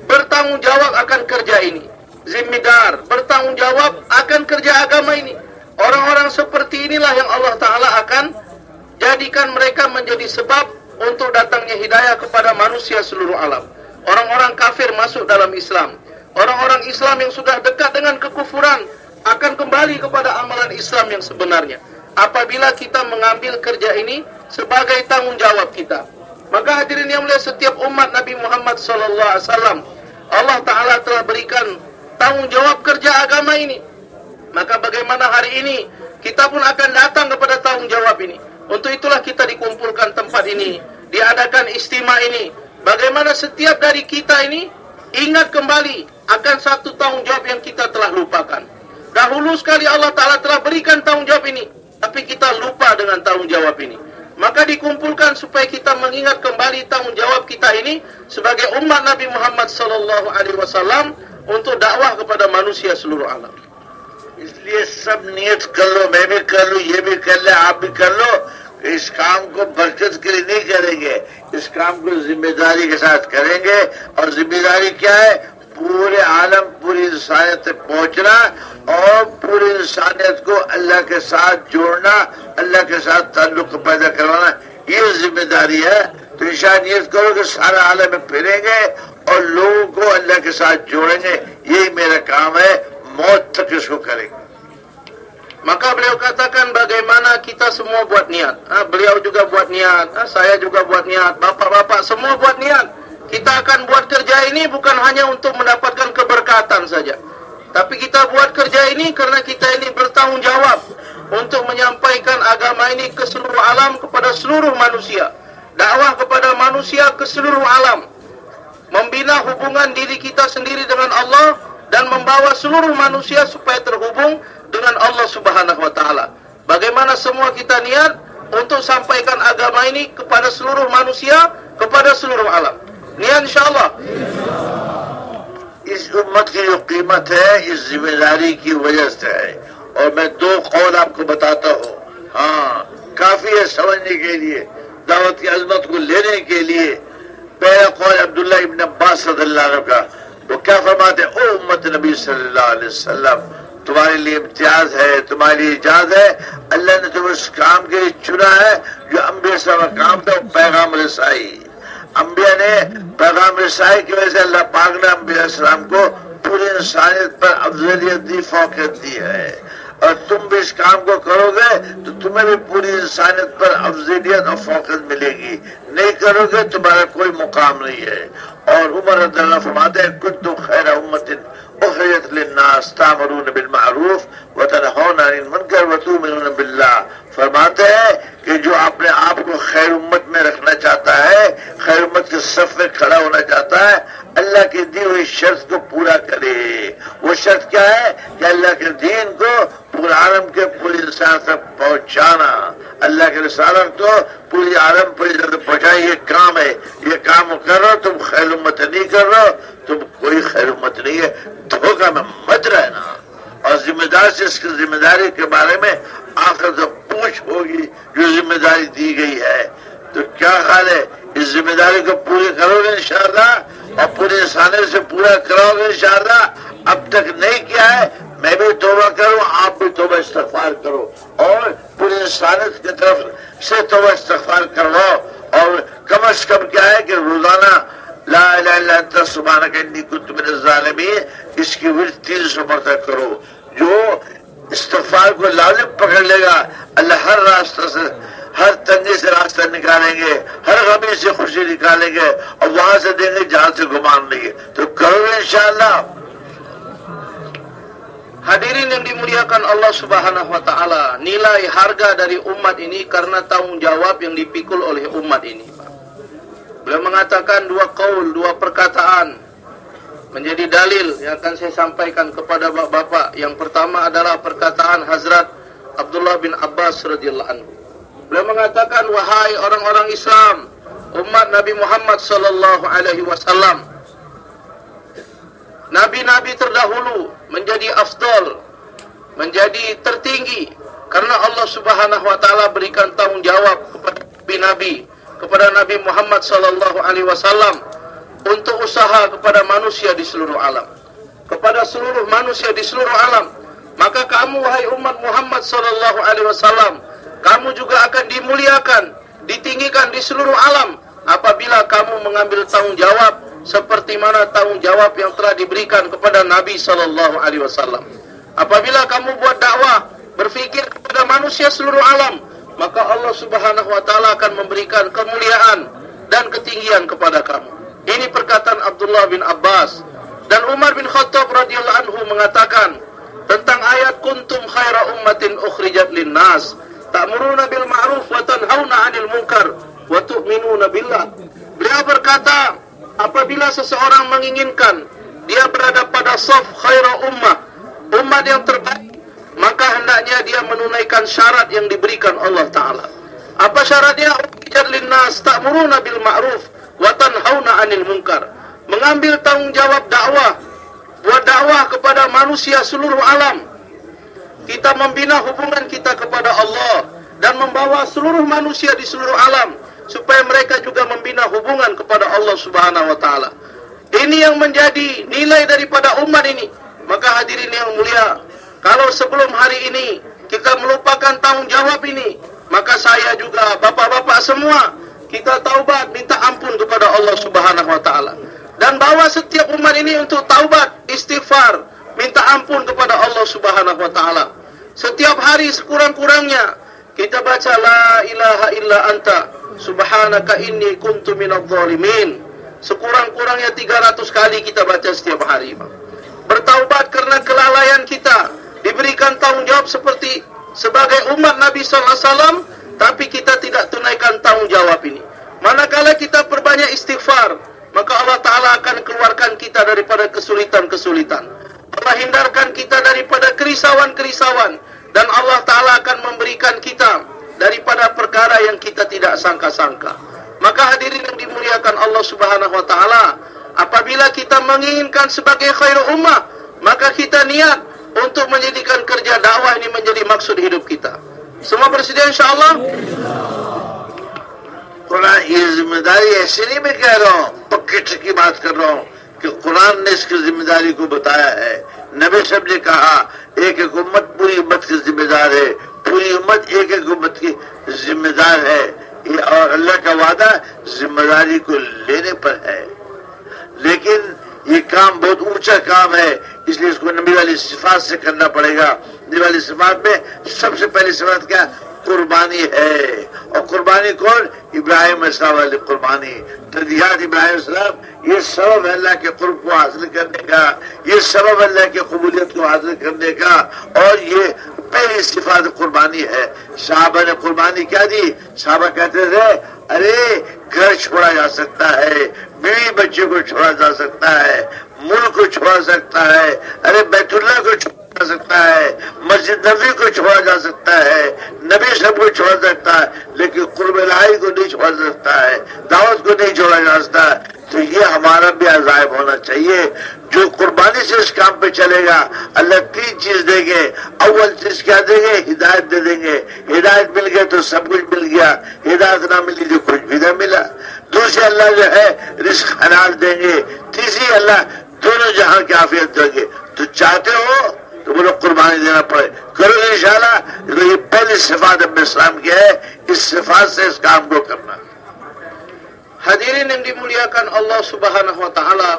Bertanggung jawab akan kerja ini. Zimidar, bertanggung jawab akan kerja agama ini. Orang-orang seperti inilah yang Allah Ta'ala akan jadikan mereka menjadi sebab untuk datangnya hidayah kepada manusia seluruh alam. Orang-orang kafir masuk dalam Islam. Orang-orang Islam yang sudah dekat dengan kekufuran akan kembali kepada amalan Islam yang sebenarnya. Apabila kita mengambil kerja ini sebagai tanggung jawab kita. Maka hadirin yang mulia setiap umat Nabi Muhammad wasallam Allah taala telah berikan tanggung jawab kerja agama ini. Maka bagaimana hari ini kita pun akan datang kepada tanggung jawab ini. Untuk itulah kita dikumpulkan tempat ini, diadakan istimewa ini. Bagaimana setiap dari kita ini ingat kembali akan satu tanggung jawab yang kita telah lupakan. Dahulu sekali Allah Ta'ala telah berikan tanggung jawab ini. Tapi kita lupa dengan tanggung jawab ini. Maka dikumpulkan supaya kita mengingat kembali tanggung jawab kita ini sebagai umat Nabi Muhammad wasallam untuk dakwah kepada manusia seluruh alam. اس لیے سب نیت کر لو، میں بھی کر لوں، یہ بھی کر لیں آپ بھی کر لو۔ اس کام کو برکت کے لیے نہیں کریں گے۔ اس کام کو ذمہ داری کے ساتھ کریں گے۔ اور ذمہ داری کیا ہے؟ پورے عالم، پوری انسانیت تک پہنچنا اور پوری انسانیت کو اللہ کے ساتھ جوڑنا، اللہ کے ساتھ تعلق پیدا کروانا، یہ ذمہ داری ہے۔ تو نیت کرو کہ سارا عالم میں پھریں گے اور لوگوں کو اللہ کے ساتھ جوڑیں گے۔ یہی میرا کام ہے۔ maut terkesukari. Maka beliau katakan bagaimana kita semua buat niat. Ha, beliau juga buat niat, ha, saya juga buat niat, bapak-bapak semua buat niat. Kita akan buat kerja ini bukan hanya untuk mendapatkan keberkatan saja. Tapi kita buat kerja ini karena kita ini bertanggungjawab untuk menyampaikan agama ini ke seluruh alam kepada seluruh manusia. Dakwah kepada manusia ke seluruh alam. Membina hubungan diri kita sendiri dengan Allah dan membawa seluruh manusia supaya terhubung dengan Allah Subhanahu wa taala. Bagaimana semua kita niat untuk sampaikan agama ini kepada seluruh manusia, kepada seluruh alam. Niat insyaallah. इस उम्मत की जो कीमत है इस जिम्मेदारी की वजह से है और मैं दो कौल आपको बताता हूँ हाँ काफी है समझने के लिए दावत की अजमत को लेने के लिए पहला कौल अब्दुल्ला इब्न अब्बास रदिल्लाहु का وہ کیا فرماتے ہیں؟ او امت نبی صلی اللہ علیہ وسلم، تمہارے لیے امتیاز ہے، تمہارے لیے اجاز ہے، اللہ نے تمہیں اس کام کے لیے چنا ہے جو انبیاء سے کام تھا، وہ پیغام رسائی۔ انبیاء نے پیغام رسائی کی وجہ سے اللہ پاک نے انبیاء السلام کو پوری انسانیت پر افضلیت دی، فوقیت دی ہے۔ اور تم بھی اس کام کو کرو گے تو تمہیں بھی پوری انسانیت پر افضلیت اور فوقت ملے گی۔ نہیں کرو گے تمہارا کوئی مقام نہیں ہے۔ और उमर अल्लाह फरमाते हैं कुछ तो खैर उम्मतिन उखरियत लिन्नास तामरून बिल मारूफ فرماتے ہیں کہ جو اپنے آپ کو خیر امت میں رکھنا چاہتا ہے، خیر امت کے صف میں کھڑا ہونا چاہتا ہے، اللہ کے دی ہوئی شرط کو پورا کرے۔ وہ شرط کیا ہے؟ کہ اللہ کے دین کو پورے عالم کے پوری انسان تک پہنچانا۔ اللہ کے رسالت کو پوری عالم پوری جگہ پہنچائے یہ کام ہے۔ یہ کام کر رہا تم خیر امت نہیں کر رہا تم کوئی خیر امت نہیں ہے۔ دھوکہ میں مت رہنا۔ اور ذمہ دار سے اس کی ذمہ داری کے بارے میں آخر تو پوچھ ہوگی جو ذمہ داری دی گئی ہے۔ تو کیا خیال ہے؟ اس ذمہ داری کو پوری کرو گے انشاءاللہ؟ اور پورے سانے سے پورا کراؤ گے انشاءاللہ؟ اب تک نہیں کیا ہے، میں بھی توبہ کروں، آپ بھی توبہ استغفار کرو۔ اور پورے انسانیت کی طرف سے توبہ استغفار کرو اور کم از کم کیا ہے کہ روزانہ لا الہ الا انت، سبحانک، انی کنت من الظالمین، اس کی ورد تین سو مرتبہ کرو۔ جو इस्तफार को लालिम पकड़ लेगा अल्लाह हर रास्ते से हर तंगे से रास्ता निकालेंगे हर गमी से खुशी निकालेंगे और वहां से देंगे जहां से गुमान नहीं है तो करोगे इंशाला Hadirin yang dimuliakan Allah Subhanahu wa taala, nilai harga dari umat ini karena tanggung jawab yang dipikul oleh umat ini. Beliau mengatakan dua kaul, dua perkataan menjadi dalil yang akan saya sampaikan kepada bapak-bapak. Yang pertama adalah perkataan Hazrat Abdullah bin Abbas radhiyallahu anhu. Beliau mengatakan wahai orang-orang Islam, umat Nabi Muhammad sallallahu alaihi wasallam, Nabi-nabi terdahulu menjadi afdal, menjadi tertinggi karena Allah Subhanahu wa taala berikan tanggungjawab kepada nabi-nabi, kepada Nabi Muhammad sallallahu alaihi wasallam untuk usaha kepada manusia di seluruh alam. Kepada seluruh manusia di seluruh alam. Maka kamu wahai umat Muhammad sallallahu alaihi wasallam, kamu juga akan dimuliakan, ditinggikan di seluruh alam apabila kamu mengambil tanggungjawab seperti mana tanggungjawab yang telah diberikan kepada Nabi sallallahu alaihi wasallam. Apabila kamu buat dakwah, berfikir kepada manusia seluruh alam, maka Allah Subhanahu wa taala akan memberikan kemuliaan dan ketinggian kepada kamu. Ini perkataan Abdullah bin Abbas. Dan Umar bin Khattab radhiyallahu anhu mengatakan tentang ayat kuntum khaira ummatin ukhrijat linnas. Ta'muruna bil ma'ruf wa tanhauna 'anil munkar wa tu'minuna billah. Beliau berkata, apabila seseorang menginginkan dia berada pada saf khaira ummah umat yang terbaik maka hendaknya dia menunaikan syarat yang diberikan Allah taala. Apa syaratnya ujar linnas. Ta'muruna bil ma'ruf wa tanhauna 'anil munkar mengambil tanggungjawab dakwah buat dakwah kepada manusia seluruh alam kita membina hubungan kita kepada Allah dan membawa seluruh manusia di seluruh alam supaya mereka juga membina hubungan kepada Allah Subhanahu wa taala. Ini yang menjadi nilai daripada umat ini. Maka hadirin yang mulia, kalau sebelum hari ini kita melupakan tanggungjawab ini, maka saya juga bapak-bapak semua kita taubat minta ampun kepada Allah Subhanahu wa taala. Dan bawa setiap umat ini untuk taubat, istighfar, minta ampun kepada Allah Subhanahu wa taala. Setiap hari sekurang-kurangnya kita baca la ilaha illa anta Subhanaka inni kuntu minadh zalimin. Sekurang-kurangnya 300 kali kita baca setiap hari. Bertaubat karena kelalaian kita. Diberikan tanggungjawab seperti sebagai umat Nabi sallallahu alaihi wasallam tapi kita tidak tunaikan tanggungjawab ini. Manakala kita perbanyak istighfar, maka Allah taala akan keluarkan kita daripada kesulitan-kesulitan. Allah hindarkan kita daripada kerisauan-kerisauan dan Allah taala akan memberikan kita daripada perkara yang kita tidak sangka-sangka. Maka hadirin yang dimuliakan Allah Subhanahu wa taala, apabila kita menginginkan sebagai khair ummah, maka kita niat untuk menjadikan kerja dakwah ini menjadi maksud hidup kita. Semua bersedia insya قرآن یہ ذمہ داری ایسی نہیں میں کہہ رہا ہوں پکٹ کی بات کر رہا ہوں کہ قرآن نے اس کی ذمہ داری کو بتایا ہے۔ نبی صاحب نے کہا، ایک ایک امت پوری امت کی ذمہ دار ہے۔ پوری امت ایک ایک امت کی ذمہ دار ہے اور اللہ کا وعدہ ذمہ داری کو لینے پر ہے۔ لیکن یہ کام بہت اونچا کام ہے، اس لیے اس کو نبی والی صفات سے کرنا پڑے گا۔ دیوالی سفات میں سب سے پہلی سفات کیا؟ قربانی ہے۔ اور قربانی کون؟ ابراہیم السلام والی قربانی۔ تدیات ابراہیم السلام، یہ سبب ہے اللہ کے قرب کو حاصل کرنے کا۔ یہ سبب اللہ کے قبولیت کو حاصل کرنے کا۔ اور یہ پہلی صفات قربانی ہے۔ صحابہ نے قربانی کیا دی؟ صحابہ کہتے تھے، ارے، گھر چھوڑا جا سکتا ہے، بیوی بچے کو چھوڑا جا سکتا ہے، ملک کو چھوڑا سکتا ہے۔ ارے، بیت اللہ کو چھوڑا۔ جا سکتا ہے، مسجد نبی کو چھوڑا جا سکتا ہے، نبی سب کو چھوڑا سکتا ہے، لیکن قرب الہی کو نہیں چھوڑا سکتا ہے، دعوت کو نہیں چھوڑا جا سکتا تو یہ ہمارا بھی عذائب ہونا چاہیے۔ جو قربانی سے اس کام پہ چلے گا، اللہ تین چیز دیں گے۔ اول چیز کیا دیں گے؟ ہدایت دے دیں گے۔ ہدایت مل گئے تو سب کچھ مل گیا۔ ہدایت نہ ملی تو کچھ بھی نہ ملا۔ دوسرے اللہ جو ہے، رزق حلال دیں گے۔ تیسری اللہ، دونوں جہاں کی آفیت دیں گے۔ تو چاہتے ہو؟ तो बोलो कुर्बानी देना पड़े करो इंशाल्लाह तो ये पहली सिफात अब इस्लाम की है इस सिफात से इस काम को करना Hadirin yang dimuliakan Allah Subhanahu wa taala.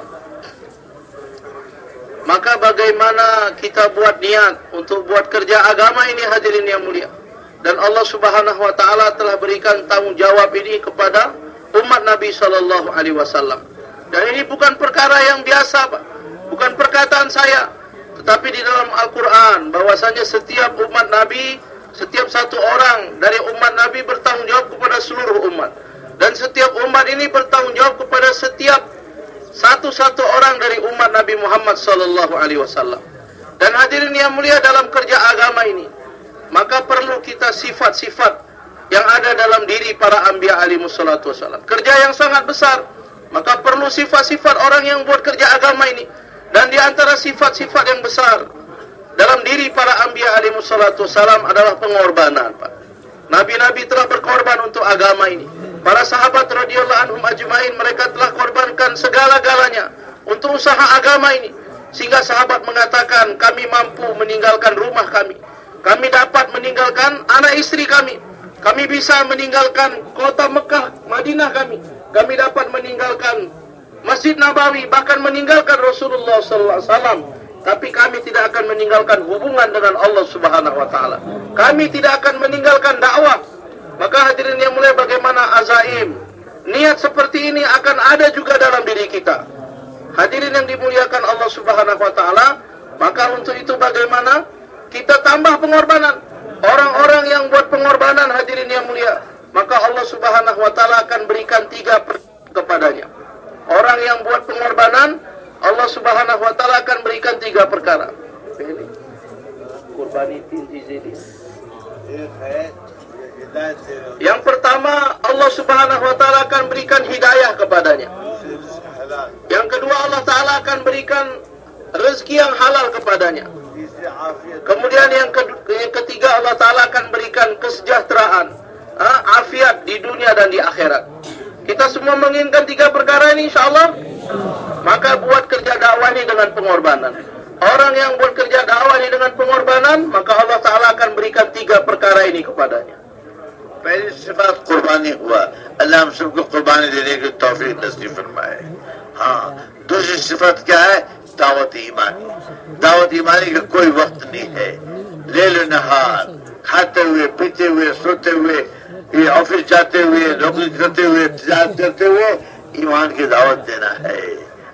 Maka bagaimana kita buat niat untuk buat kerja agama ini hadirin yang mulia. Dan Allah Subhanahu wa taala telah berikan tanggungjawab ini kepada umat Nabi sallallahu alaihi wasallam. Dan ini bukan perkara yang biasa, Pak. Bukan perkataan saya, tetapi di dalam Al-Qur'an bahwasanya setiap umat Nabi, setiap satu orang dari umat Nabi bertanggung jawab kepada seluruh umat dan setiap umat ini bertanggung jawab kepada setiap satu-satu orang dari umat Nabi Muhammad sallallahu alaihi wasallam. Dan hadirin yang mulia dalam kerja agama ini, maka perlu kita sifat-sifat yang ada dalam diri para anbiya alaihi wasallam. Kerja yang sangat besar, maka perlu sifat-sifat orang yang buat kerja agama ini. Dan di antara sifat-sifat yang besar dalam diri para anbiya alaihi wassalatu wasallam adalah pengorbanan, Pak. Nabi-nabi telah berkorban untuk agama ini. Para sahabat radhiyallahu anhum ajmain mereka telah korbankan segala-galanya untuk usaha agama ini. Sehingga sahabat mengatakan kami mampu meninggalkan rumah kami. Kami dapat meninggalkan anak istri kami. Kami bisa meninggalkan kota Mekah, Madinah kami. Kami dapat meninggalkan Masjid Nabawi bahkan meninggalkan Rasulullah wasallam. Tapi kami tidak akan meninggalkan hubungan dengan Allah Subhanahu wa taala. Kami tidak akan meninggalkan dakwah. Maka hadirin yang mulia bagaimana azaim? Niat seperti ini akan ada juga dalam diri kita. Hadirin yang dimuliakan Allah subhanahu wa ta'ala Maka untuk itu bagaimana? Kita tambah pengorbanan. Orang-orang yang buat pengorbanan hadirin yang mulia Maka Allah subhanahu wa ta'ala akan berikan tiga kepadanya Orang yang buat pengorbanan Allah subhanahu wa ta'ala akan berikan tiga perkara yang pertama Allah Subhanahu wa taala akan berikan hidayah kepadanya. Yang kedua Allah taala akan berikan rezeki yang halal kepadanya. Kemudian yang ketiga Allah taala akan berikan kesejahteraan, afiat di dunia dan di akhirat. Kita semua menginginkan tiga perkara ini insyaAllah. Maka buat kerja dakwah ini dengan pengorbanan. Orang yang buat kerja dakwah ini dengan pengorbanan Maka Allah Ta'ala akan berikan tiga perkara ini kepadanya. Pada sifat kurbani huwa. Allah SWT kurbani dari ke taufiq nasib firmai Dua sifat kya hai Dawat imani Dawat ini ke koi waqt nahi hai. Lelu nahar Khaate huye, pite huye, sote huye یہ آفس جاتے ہوئے، نوکری کرتے ہوئے تجارت کرتے ہوئے ایمان کی دعوت دینا ہے۔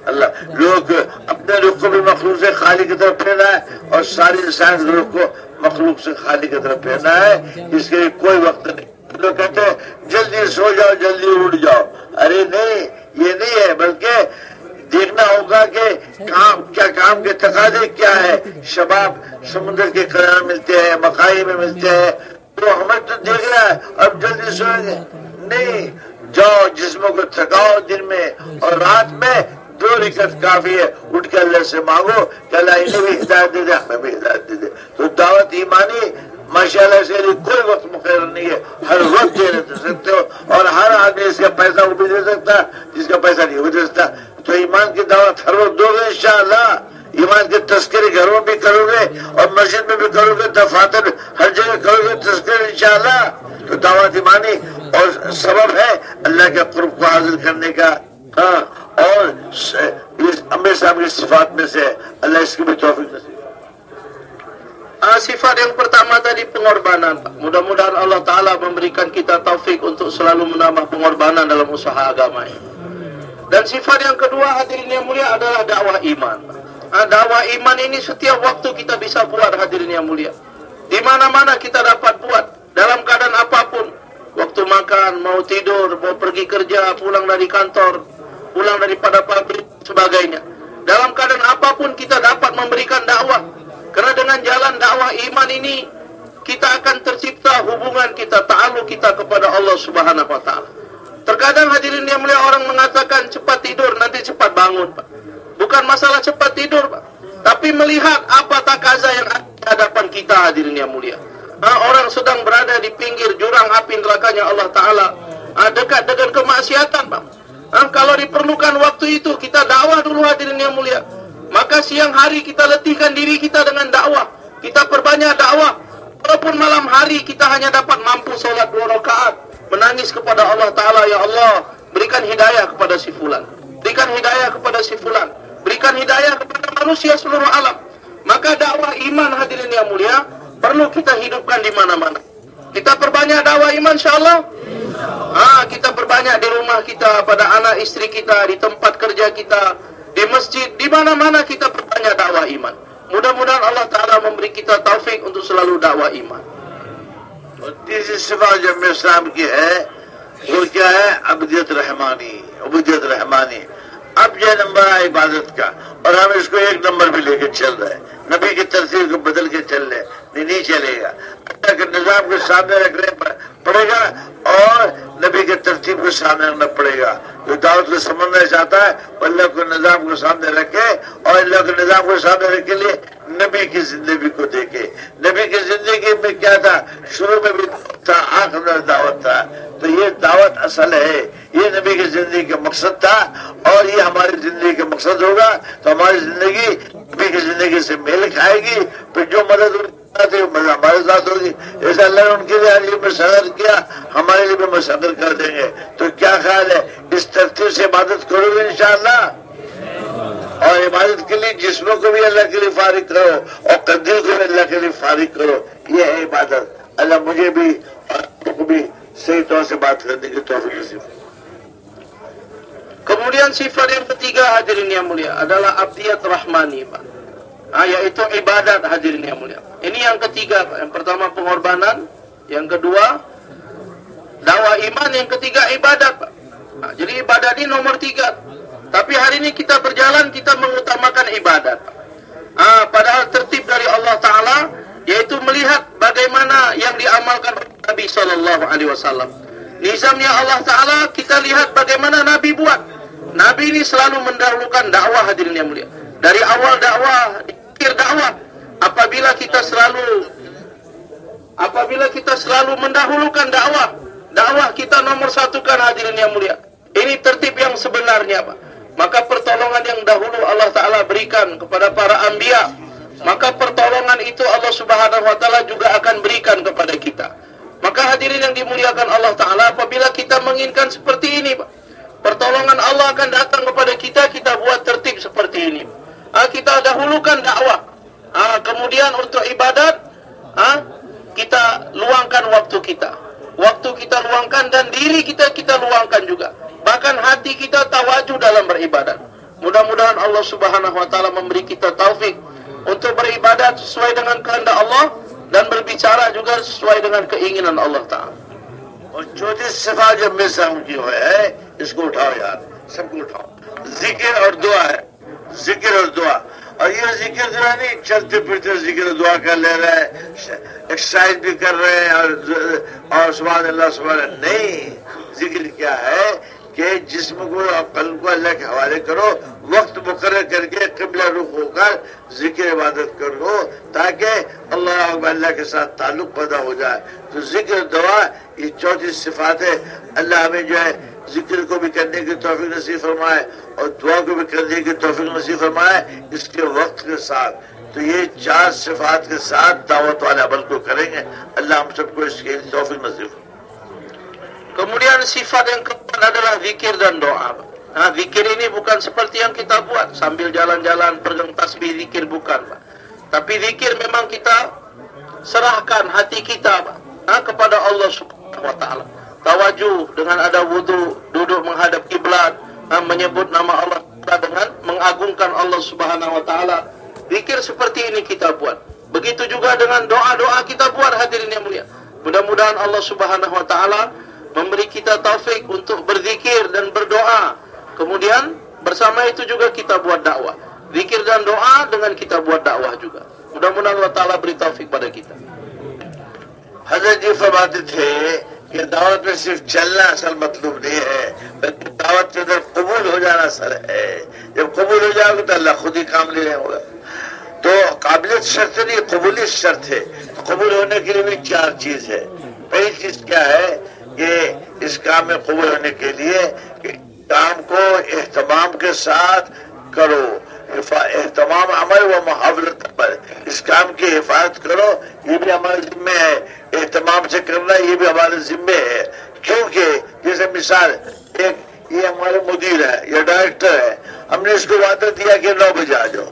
اللہ، لوگ اپنے رخ کو بھی مخلوق سے خالی کی طرف پھیرنا ہے اور سارے انسان لوگ کو مخلوق سے خالی کی طرف پھیرنا ہے۔ اس کے لیے کوئی وقت نہیں۔ لوگ کہتے ہیں، جلدی سو جاؤ، جلدی اٹھ جاؤ۔ ارے نہیں، یہ نہیں ہے، بلکہ دیکھنا ہوگا کہ کام، کیا کام کے تقاضے کیا ہے شباب، سمندر کے کنارے ملتے ہیں مکائی میں ملتے ہیں۔ تو ہمیں تو دیکھ رہا ہے، اب جلدی سوئیں گے۔ نہیں، جاؤ جسم کو تھکاؤ دن میں، اور رات میں دو رکت کافی ہے۔ اٹھ کے اللہ سے مانگو، کہ اللہ انہیں بھی ہدایت دے دے، ہمیں بھی ہدایت دے دے۔ تو دعوت ایمانی ماشاء اللہ سے کوئی وقت مقرر نہیں ہے۔ ہر وقت دے رہے دے سکتے ہو، اور ہر آدمی اس کا پیسہ وہ بھی دے سکتا جس کا پیسہ نہیں وہ دے سکتا۔ تو ایمان کی دعوت ہر وقت دو گے ان شاء اللہ ईमान के तस्करे घरों में भी करोगे और मस्जिद में भी करोगे दफातर हर जगह करोगे तस्करे इंशाल्लाह तो दावत ईमानी और सबब है अल्लाह के कुर्ब को हासिल करने का हाँ और इस अम्बे साहब की सिफात में से अल्लाह इसकी भी तौफीक नसीब Uh, sifat yang pertama tadi pengorbanan. Pak. Mudah-mudahan Allah Ta'ala memberikan kita taufik untuk selalu menambah pengorbanan dalam usaha agama ini. Dan sifat yang kedua hadirin yang mulia adalah dakwah iman. Uh, Dakwah iman ini setiap waktu kita bisa buat hadirin yang mulia. Di mana-mana kita dapat buat. Dalam keadaan apa pun. Waktu makan, mau tidur, mau pergi kerja, pulang dari kantor, pulang daripada pabrik, sebagainya. Dalam keadaan apa pun kita dapat memberikan dakwah. Karena dengan jalan dakwah iman ini kita akan tercipta hubungan kita, ta'aluk kita kepada Allah Subhanahu wa taala. Terkadang hadirin yang mulia orang mengatakan cepat tidur nanti cepat bangun, Pak. Bukan masalah cepat tidur, Pak. Tapi melihat apa takaza yang ada di hadapan kita hadirin yang mulia. Ha, orang sedang berada di pinggir jurang api nerakanya Allah taala, ha, dekat dengan kemaksiatan, Pak. Ha, kalau diperlukan waktu itu kita dakwah dulu hadirin yang mulia. Maka siang hari kita letihkan diri kita dengan dakwah. Kita perbanyak dakwah. Walaupun malam hari kita hanya dapat mampu solat dua rakaat. Menangis kepada Allah Ta'ala. Ya Allah, berikan hidayah kepada si fulan. Berikan hidayah kepada si fulan berikan hidayah kepada manusia seluruh alam. Maka dakwah iman hadirin yang mulia perlu kita hidupkan di mana-mana. Kita perbanyak dakwah iman insyaallah. Ah, kita perbanyak di rumah kita, pada anak istri kita, di tempat kerja kita, di masjid, di mana-mana kita perbanyak dakwah iman. Mudah-mudahan Allah Taala memberi kita taufik untuk selalu dakwah iman. This is sebab jemaah Islam eh? ki hai. Wo kya hai? Eh? Abdiyat Rahmani. Abdiyat Rahmani. اب یہ نمبر ہے عبادت کا۔ اور ہم اس کو ایک نمبر بھی لے کے چل رہے ہیں۔ نبی کی ترتیب کو بدل کے چل رہے نہیں چلے گا۔ اللہ کے نظام کو سامنے رکھنے پڑے گا اور نبی کے ترتیب کو سامنے رکھنا پڑے گا۔ جو دعوت کو سمجھنا چاہتا ہے اللہ کے نظام کو سامنے رکھے اور اللہ کے نظام کو سامنے رکھنے کے لیے نبی کی زندگی کو دیکھے۔ نبی کی زندگی میں کیا تھا؟ شروع میں بھی تھا آنکھ اندر دعوت تھا۔ تو یہ دعوت اصل ہے۔ یہ نبی کی زندگی کا مقصد تھا اور یہ ہماری زندگی کا مقصد ہوگا۔ تو ہماری زندگی نبی کی زندگی سے میل کھائے گی، پھر جو مدد تھی مدد ہمارے ساتھ ہوگی۔ ایسا اللہ نے ان کے لیے مسخر کیا، ہمارے لیے بھی مسخر کر دیں گے۔ تو کیا خیال ہے؟ اس ترتیب سے عبادت کرو گے انشاءاللہ؟ اور عبادت کے لیے جسموں کو بھی اللہ کے لیے فارغ کرو اور قدر کو بھی اللہ کے لیے فارغ کرو۔ یہ ہے عبادت۔ اللہ مجھے بھی اور کو بھی صحیح طور سے بات کرنے کی توفیق نصیب Kemudian sifat yang ketiga hadirin yang mulia adalah abdiyat rahmani Pak. Ha, yaitu ibadat hadirin yang mulia. Ini yang ketiga Pak. Yang pertama pengorbanan, yang kedua dakwah iman, yang ketiga ibadat Pak. Ha, jadi ibadat ini nomor tiga. Tapi hari ini kita berjalan kita mengutamakan ibadat. Ha, padahal tertib dari Allah Taala yaitu melihat bagaimana yang diamalkan Nabi Wasallam. Nizamnya Allah Taala kita lihat bagaimana Nabi buat. Nabi ini selalu mendahulukan dakwah hadirin yang mulia. Dari awal dakwah, akhir dakwah. Apabila kita selalu apabila kita selalu mendahulukan dakwah, dakwah kita nomor satukan hadirin yang mulia. Ini tertib yang sebenarnya, Pak. Maka pertolongan yang dahulu Allah Taala berikan kepada para anbiya, maka pertolongan itu Allah Subhanahu wa taala juga akan berikan kepada kita. Maka hadirin yang dimuliakan Allah Taala apabila kita menginginkan seperti ini, Pak. Pertolongan Allah akan datang kepada kita, kita buat tertib seperti ini. Ha, kita dahulukan dakwah. Ha, kemudian untuk ibadat, ha, kita luangkan waktu kita. Waktu kita luangkan dan diri kita kita luangkan juga. Bahkan hati kita tawajuh dalam beribadat. Mudah-mudahan Allah Subhanahu wa taala memberi kita taufik untuk beribadat sesuai dengan kehendak Allah dan berbicara juga sesuai dengan keinginan Allah taala. اور چوتھی صفا جب میں سام کی ہوئے ہے، اس کو اٹھاؤ یار، سب کو اٹھاؤ۔ ذکر اور دعا ہے، ذکر اور دعا۔ اور یہ ذکر جو ہے نہیں، چلتے پھرتے ذکر دعا کر لے رہے ہیں ایکسرسائز بھی کر رہے ہیں اور سبحان اللہ سبحان اللہ۔ نہیں، ذکر کیا ہے؟ کہ جسم کو اور قلب کو اللہ کے حوالے کرو، وقت مقرر کر کے قبلہ رخ ہو کر ذکر عبادت کرو تاکہ اللہ اللہ کے ساتھ تعلق پیدا ہو جائے۔ تو ذکر، دعا، یہ چوتھی صفات ہے۔ اللہ ہمیں جو ہے ذکر کو بھی کرنے کی توفیق نصیب فرمائے اور دعا کو بھی کرنے کی توفیق نصیب فرمائے اس کے وقت کے ساتھ۔ تو یہ چار صفات کے ساتھ دعوت والے عمل کو کریں گے۔ اللہ ہم سب کو اس کے توفیق نصیب Kemudian sifat yang keempat adalah zikir dan doa. Nah, zikir ini bukan seperti yang kita buat sambil jalan-jalan pegang tasbih zikir bukan, Pak. Tapi zikir memang kita serahkan hati kita, nah, kepada Allah Subhanahu wa taala. Tawajuh dengan ada wudu, duduk menghadap kiblat, nah, menyebut nama Allah dengan mengagungkan Allah Subhanahu wa taala. Zikir seperti ini kita buat. Begitu juga dengan doa-doa kita buat hadirin yang mulia. Mudah-mudahan Allah Subhanahu wa taala memberi kita taufik untuk berzikir dan berdoa. Kemudian bersama itu juga kita buat dakwah. Zikir dan doa dengan kita buat dakwah juga. Mudah-mudahan Allah Ta'ala beri taufik pada kita. حضرت جی فرماتے تھے کہ دعوت میں صرف چلنا اصل مطلوب نہیں ہے بلکہ دعوت کے اندر قبول ہو جانا اصل ہے جب قبول ہو جائے گا تو اللہ خود ہی کام لے رہے ہوگا تو قابلیت شرط نہیں قبولیت شرط ہے قبول ہونے کے لیے بھی چار چیز ہے پہلی چیز کیا ہے کہ اس کام میں قبول ہونے کے لیے کام کو اہتمام کے ساتھ کرو اہتمام عمل و محاورت پر اس کام کی حفاظت کرو، یہ بھی ہمارے ذمہ ہے۔ اہتمام سے کرنا یہ بھی ہمارے ذمہ ہے۔ کیونکہ جیسے مثال، ایک، یہ ہمارے مدیر ہے یا ڈائریکٹر ہے۔ ہم نے اس کو وعدہ دیا کہ نو بجے آ جاؤ۔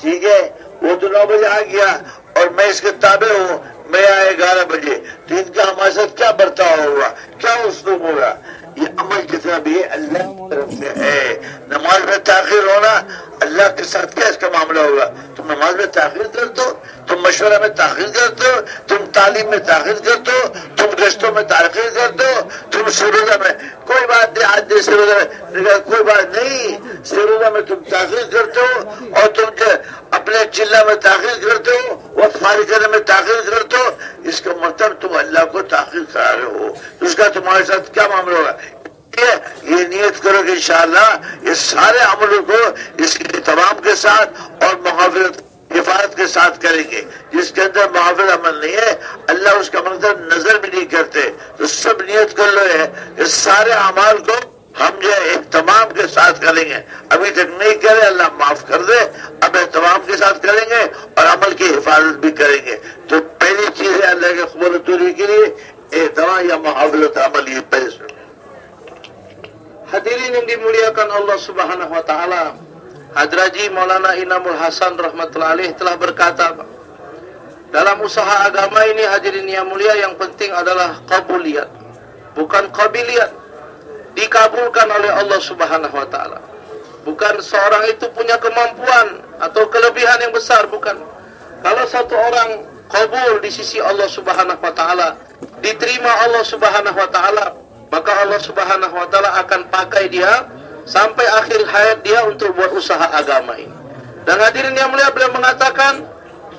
ٹھیک ہے، وہ تو نو بجے آ گیا اور میں اس کے تابع ہوں۔ میں آئے گیارہ بجے تو ان کا ہمارے ساتھ کیا برتاؤ ہوگا کیا اسلوب ہوگا یہ عمل جتنا بھی اللہ کی طرف سے ہے۔ نماز میں تاخیر ہونا اللہ کے ساتھ کیا اس کا معاملہ ہوگا تم نماز میں تاخیر کر دو تم مشورہ میں تاخیر کر دو تم تعلیم میں تاخیر کر دو تم رشتوں میں تاخیر کر دو تم سروزہ میں۔ کوئی بات نہیں، آج دے سروزہ میں۔ کوئی بات نہیں سروزہ میں تم تاخیر کر دو اور تم جو اپنے چلہ میں تاخیر کر دو وقت فارغ کرنے میں تاخیر کر دو اس کا مطلب تم اللہ کو تاخیر کرا رہے ہو۔ اس کا تمہارے ساتھ کیا معاملہ ہوگا؟ یہ نیت کرو کہ انشاءاللہ اس سارے عملوں کو اس کے تمام کے ساتھ اور محافظت، حفاظت کے ساتھ کریں گے۔ جس کے اندر محافظ عمل نہیں ہے، اللہ اس کا منظر نظر بھی نہیں کرتے۔ تو سب نیت کر لو ہے اس سارے عمال کو ہم جو اہتمام کے ساتھ کریں گے۔ ابھی تک نہیں کرے، اللہ معاف کر دے۔ اب اہتمام کے ساتھ کریں گے اور عمل کی حفاظت بھی کریں گے۔ تو پہلی چیز ہے اللہ کے قبول توری کے لیے اہتمام یا محافظت عمل، یہ پہلے سنو۔ Hadirin yang dimuliakan Allah Subhanahu wa taala. Hadraji Maulana Inamul Hasan rahmatullah alaih telah berkata dalam usaha agama ini hadirin yang mulia yang penting adalah kabuliyat bukan kabiliyat dikabulkan oleh Allah Subhanahu wa taala bukan seorang itu punya kemampuan atau kelebihan yang besar bukan kalau satu orang kabul di sisi Allah Subhanahu wa taala diterima Allah Subhanahu wa taala maka Allah Subhanahu wa taala akan pakai dia sampai akhir hayat dia untuk buat usaha agama ini. Dan hadirin yang mulia beliau mengatakan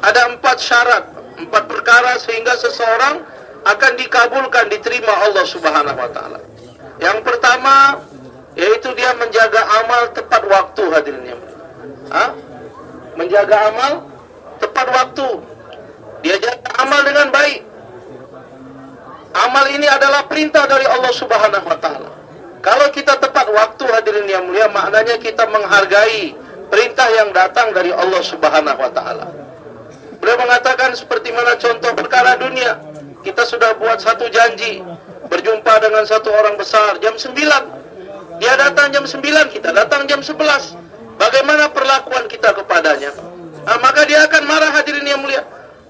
ada empat syarat, empat perkara sehingga seseorang akan dikabulkan, diterima Allah Subhanahu wa taala. Yang pertama yaitu dia menjaga amal tepat waktu hadirin yang mulia. Ha? Menjaga amal tepat waktu. Dia jaga amal dengan baik. Amal ini adalah perintah dari Allah Subhanahu wa taala. Kalau kita tepat waktu hadirin yang mulia, maknanya kita menghargai perintah yang datang dari Allah Subhanahu wa taala. Beliau mengatakan seperti mana contoh perkara dunia. Kita sudah buat satu janji berjumpa dengan satu orang besar jam 9. Dia datang jam 9, kita datang jam 11. Bagaimana perlakuan kita kepadanya? Nah, maka dia akan marah hadirin yang mulia.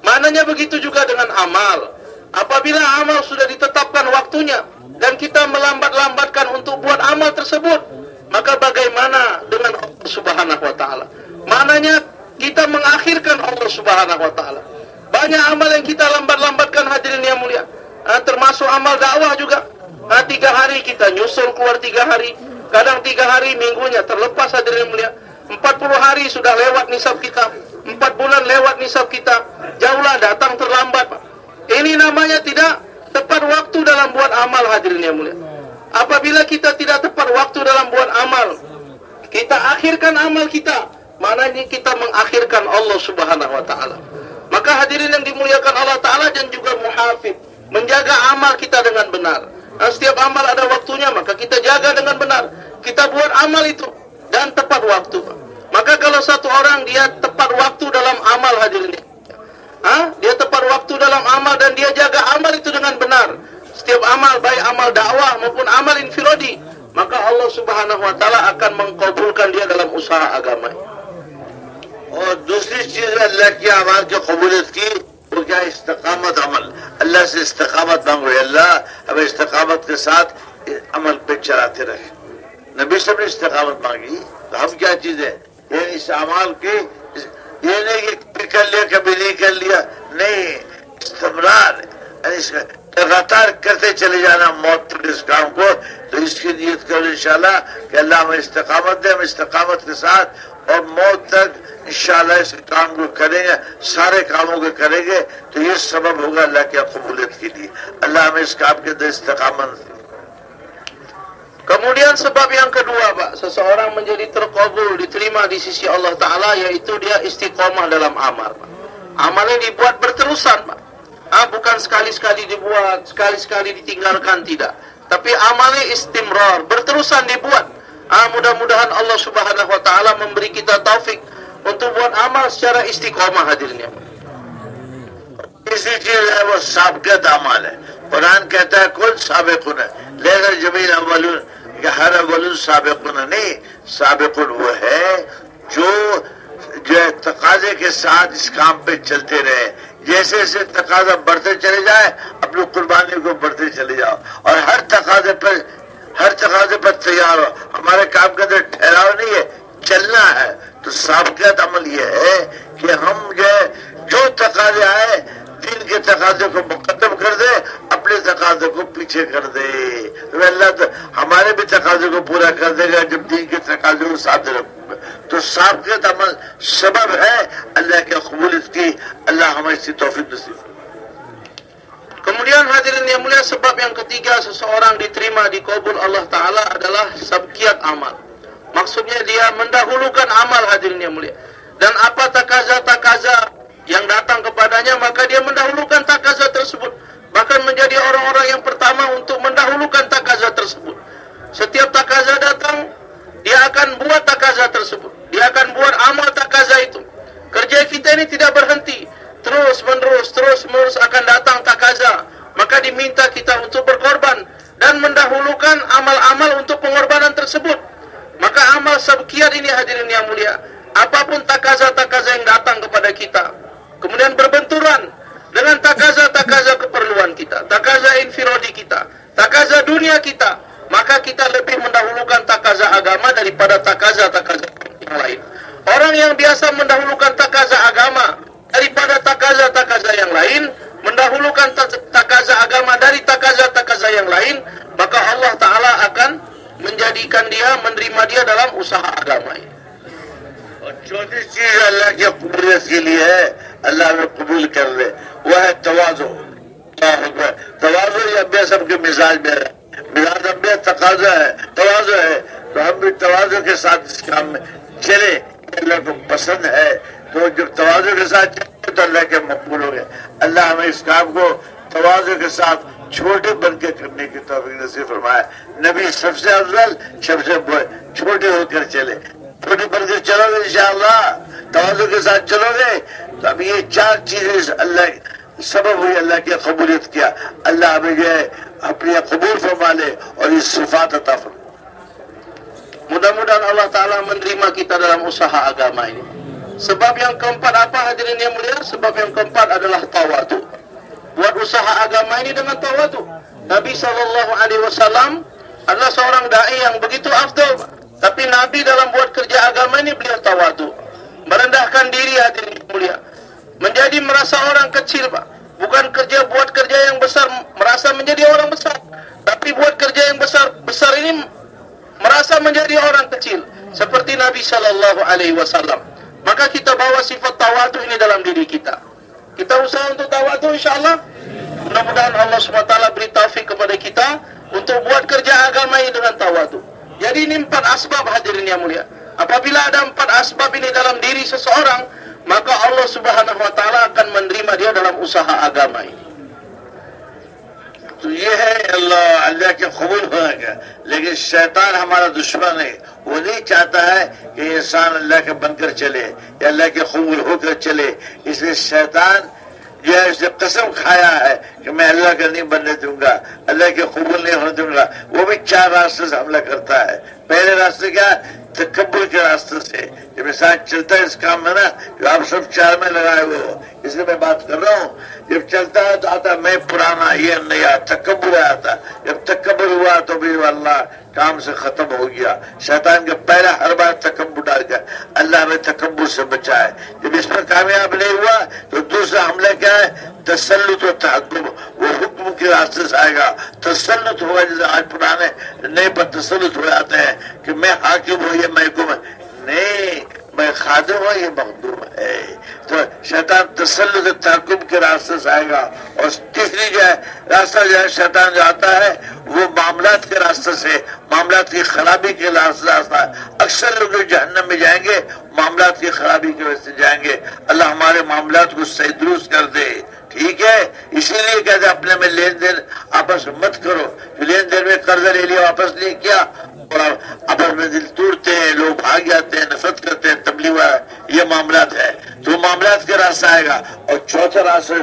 Maknanya begitu juga dengan amal. Apabila amal sudah ditetapkan waktunya, dan kita melambat-lambatkan untuk buat amal tersebut maka bagaimana dengan Allah Subhanahu wa taala? Maknanya kita mengakhirkan Allah Subhanahu wa taala. Banyak amal yang kita lambat-lambatkan hadirin yang mulia. Ha, termasuk amal dakwah juga. Ha, tiga hari kita nyusul keluar tiga hari. Kadang tiga hari minggunya terlepas hadirin yang mulia. Empat puluh hari sudah lewat nisab kita. Empat bulan lewat nisab kita. Jauhlah datang terlambat ini namanya tidak tepat waktu dalam buat amal hadirin yang mulia. Apabila kita tidak tepat waktu dalam buat amal, kita akhirkan amal kita. Mana ini kita mengakhirkan Allah Subhanahu wa taala. Maka hadirin yang dimuliakan Allah taala dan juga muhafid, menjaga amal kita dengan benar. Dan setiap amal ada waktunya, maka kita jaga dengan benar. Kita buat amal itu dan tepat waktu. Maka kalau satu orang dia tepat waktu dalam amal hadirin Ha? Dia tepat waktu dalam amal dan dia jaga amal itu dengan benar. Setiap amal baik amal dakwah maupun amal infiradi, maka Allah Subhanahu wa taala akan mengkabulkan dia dalam usaha agama. और दूसरी चीज अल्लाह की आवाज की कबूलियत की वो क्या इस्तकामत अमल अल्लाह से इस्तकामत मांगो अल्लाह हमें इस्तकामत के साथ अमल पे चलाते रहे नबी सब ने इस्तकामत मांगी तो हम क्या चीज है ये इस अमाल की یہ نہیں کہ کر لیا، کبھی نہیں کر لیا۔ نہیں استمرار یعنی لگاتار کرتے چلے جانا موت پر اس کام کو۔ تو اس کی نیت کرو انشاءاللہ کہ اللہ ہمیں استقامت دے ہم استقامت کے ساتھ اور موت تک انشاءاللہ اس کام کو کریں گے، سارے کاموں کو کریں گے۔ تو یہ سبب ہوگا اللہ کی قبولیت کے لیے۔ اللہ ہمیں اس کام کے اندر استقامت Kemudian sebab yang kedua, Pak, seseorang menjadi terkabul, diterima di sisi Allah Ta'ala, yaitu dia istiqomah dalam amal, Pak. Amalnya dibuat berterusan, Pak. Ah, bukan sekali-sekali dibuat, sekali-sekali ditinggalkan, tidak. Tapi amalnya istimrar, berterusan dibuat. Ah, Mudah-mudahan Allah Subhanahu Wa Ta'ala memberi kita taufik untuk buat amal secara istiqomah hadirnya, Pak. Istiqomah sabda amalnya. قرآن کہتا ہے کون سابق لے کر جمیل اول کہ ہر اول سابق نہیں سابق وہ ہے جو جو ہے تقاضے کے ساتھ اس کام پہ چلتے رہے۔ جیسے جیسے تقاضا بڑھتے چلے جائے، اپنی قربانی کو بڑھتے چلے جاؤ۔ اور ہر تقاضے پر، ہر تقاضے پر تیار ہو۔ ہمارے کام کے اندر ٹھہراؤ نہیں ہے، چلنا ہے۔ تو سابقیت عمل یہ ہے کہ ہم جو جو تقاضے آئے दिन के तकाजे को मुकदम कर दे अपने तकाजे को पीछे कर दे तो अल्लाह तो हमारे भी तकाजे को पूरा कर देगा जब दिन के तकाजे को साथ रखूंगा तो साबकत अमल सबब है अल्लाह के कबूलियत की अल्लाह हमें इसी तोफीक नसीब Kemudian hadirin yang mulia sebab yang ketiga seseorang diterima di kabul Allah Ta'ala adalah sabkiat amal. Maksudnya dia mendahulukan amal hadirin yang mulia. Dan apa takaza-takaza yang datang kepadanya maka dia mendahulukan takaza tersebut. Bahkan menjadi orang-orang yang pertama untuk mendahulukan takaza tersebut. Setiap takaza datang, dia akan buat takaza tersebut. Dia akan buat amal takaza itu. Kerja kita ini tidak berhenti terus menerus terus menerus akan datang takaza maka diminta kita untuk berkorban dan mendahulukan amal-amal untuk pengorbanan tersebut maka amal sabkiat ini hadirin yang mulia apa pun takaza-takaza yang datang kepada kita kemudian berbenturan dengan takaza-takaza keperluan kita takaza infiradi kita takaza dunia kita maka kita lebih mendahulukan takaza agama daripada takaza-takaza yang lain. Orang yang biasa mendahulukan takaza agama daripada takaza-takaza yang lain mendahulukan takaza agama dari takaza-takaza yang lain maka Allah Ta'ala akan menjadikan dia menerima dia dalam usaha agama ini چوتھی چیز اللہ کے قبولیت کے لیے ہے، اللہ میں قبول کر لے، وہ ہے توازو توازو یہ ابیا سب کے مزاج میں ہے۔ مزاج ابیا تقاضا ہے توازو ہے۔ تو ہم بھی توازو کے ساتھ اس کام میں چلے۔ اللہ کو پسند ہے۔ تو جب توازو کے ساتھ چلے تو اللہ کے مقبول ہو گئے۔ اللہ ہمیں اس کام کو توازو کے ساتھ چھوٹے بن کے کرنے کی توفیق نصیب فرمایا نبی سب سے افضل، سب سے چھوٹے ہو کر چلے۔ छोटे बनकर चलोगे इंशाअल्लाह तवाजु के साथ चलोगे तो अब ये चार चीजें अल्लाह सबब हुई अल्लाह की कबूलियत किया अल्लाह हमें जो है अपनी कबूल फरमा ले और इस सिफात अता फरमा Mudah-mudahan Allah Ta'ala menerima kita dalam usaha agama ini. Sebab yang keempat apa hadirin yang mulia? Sebab yang keempat adalah tawadu. Buat usaha agama ini dengan tawadu. Nabi SAW adalah seorang da'i yang begitu afdal. Tapi Nabi dalam buat kerja agama ini beliau tawadu. Merendahkan diri hadirin mulia. Menjadi merasa orang kecil Pak. Bukan kerja buat kerja yang besar merasa menjadi orang besar. Tapi buat kerja yang besar besar ini merasa menjadi orang kecil seperti Nabi sallallahu alaihi wasallam. Maka kita bawa sifat tawadu ini dalam diri kita. Kita usaha untuk tawadu insyaallah. Mudah-mudahan Allah SWT beri taufik kepada kita untuk buat kerja agama ini dengan tawadu. Jadi ini empat asbab hadirin yang mulia. Apabila ada empat asbab ini dalam diri seseorang, maka Allah Subhanahu wa taala akan menerima dia dalam usaha agama ini. تو یہ ہے اللہ کے قبول ہونے کا لیکن شیطان ہمارا دشمن ہے وہ نہیں چاہتا ہے کہ انسان اللہ کے بن کر چلے اللہ کے قبول ہو کر چلے اس لیے شیطان یہ اس نے قسم کھایا ہے کہ میں اللہ کا نہیں بننے دوں گا، اللہ کے قبول نہیں ہونے دوں گا، وہ بھی چار راستے سے حملہ کرتا ہے۔ پہلے راستے کیا؟ تکبر کے راستے سے۔ جب میرے ساتھ چلتا ہے اس کام میں نا، جو آپ سب چار میں لگائے ہوئے ہو، اس لیے میں بات کر رہا ہوں۔ جب چلتا ہے تو آتا ہے، میں پرانا، یہ نیا، تکبر آتا جب تکبر ہوا تو بھی اللہ کام سے ختم ہو گیا۔ شیطان کے پہلا ہر بار تکبر ڈال گیا۔ اللہ نے تکبر سے بچائے جب اس پر کامیاب نہیں ہوا تو دوسرا حملہ کیا ہے؟ تسلط و تحکم۔ وہ حکم کے راستے سے آئے گا۔ تسلط ہوا، جیسے آج پرانے نئے پر تسلط ہو جاتے ہیں کہ میں حاکم ہوں، یہ محکم ہے۔ نہیں۔ میں خادم ہوں، یہ مخدوم ہے۔ تو شیطان تسلط تعقب کے راستے سے آئے گا۔ اور تیسری جو ہے، راستہ جو ہے، شیطان جو آتا ہے، وہ معاملات کے راستے سے، معاملات کی خرابی کے راستہ اکثر لوگ جہنم میں جائیں گے، معاملات کی خرابی کی وجہ سے جائیں گے۔ اللہ ہمارے معاملات کو صحیح درست کر دے۔ ٹھیک ہے؟ اسی لیے کہتے اپنے میں لین دین آپس مت کرو۔ لین دین میں قرضہ لے لیا، واپس نہیں کیا پڑا ابر منزل ٹوٹتے ہیں، لوگ بھاگ جاتے ہیں، نفرت کرتے ہیں، تبلیغ یہ معاملات ہے۔ تو معاملات کا راستہ آئے گا۔ اور چوتھا راستہ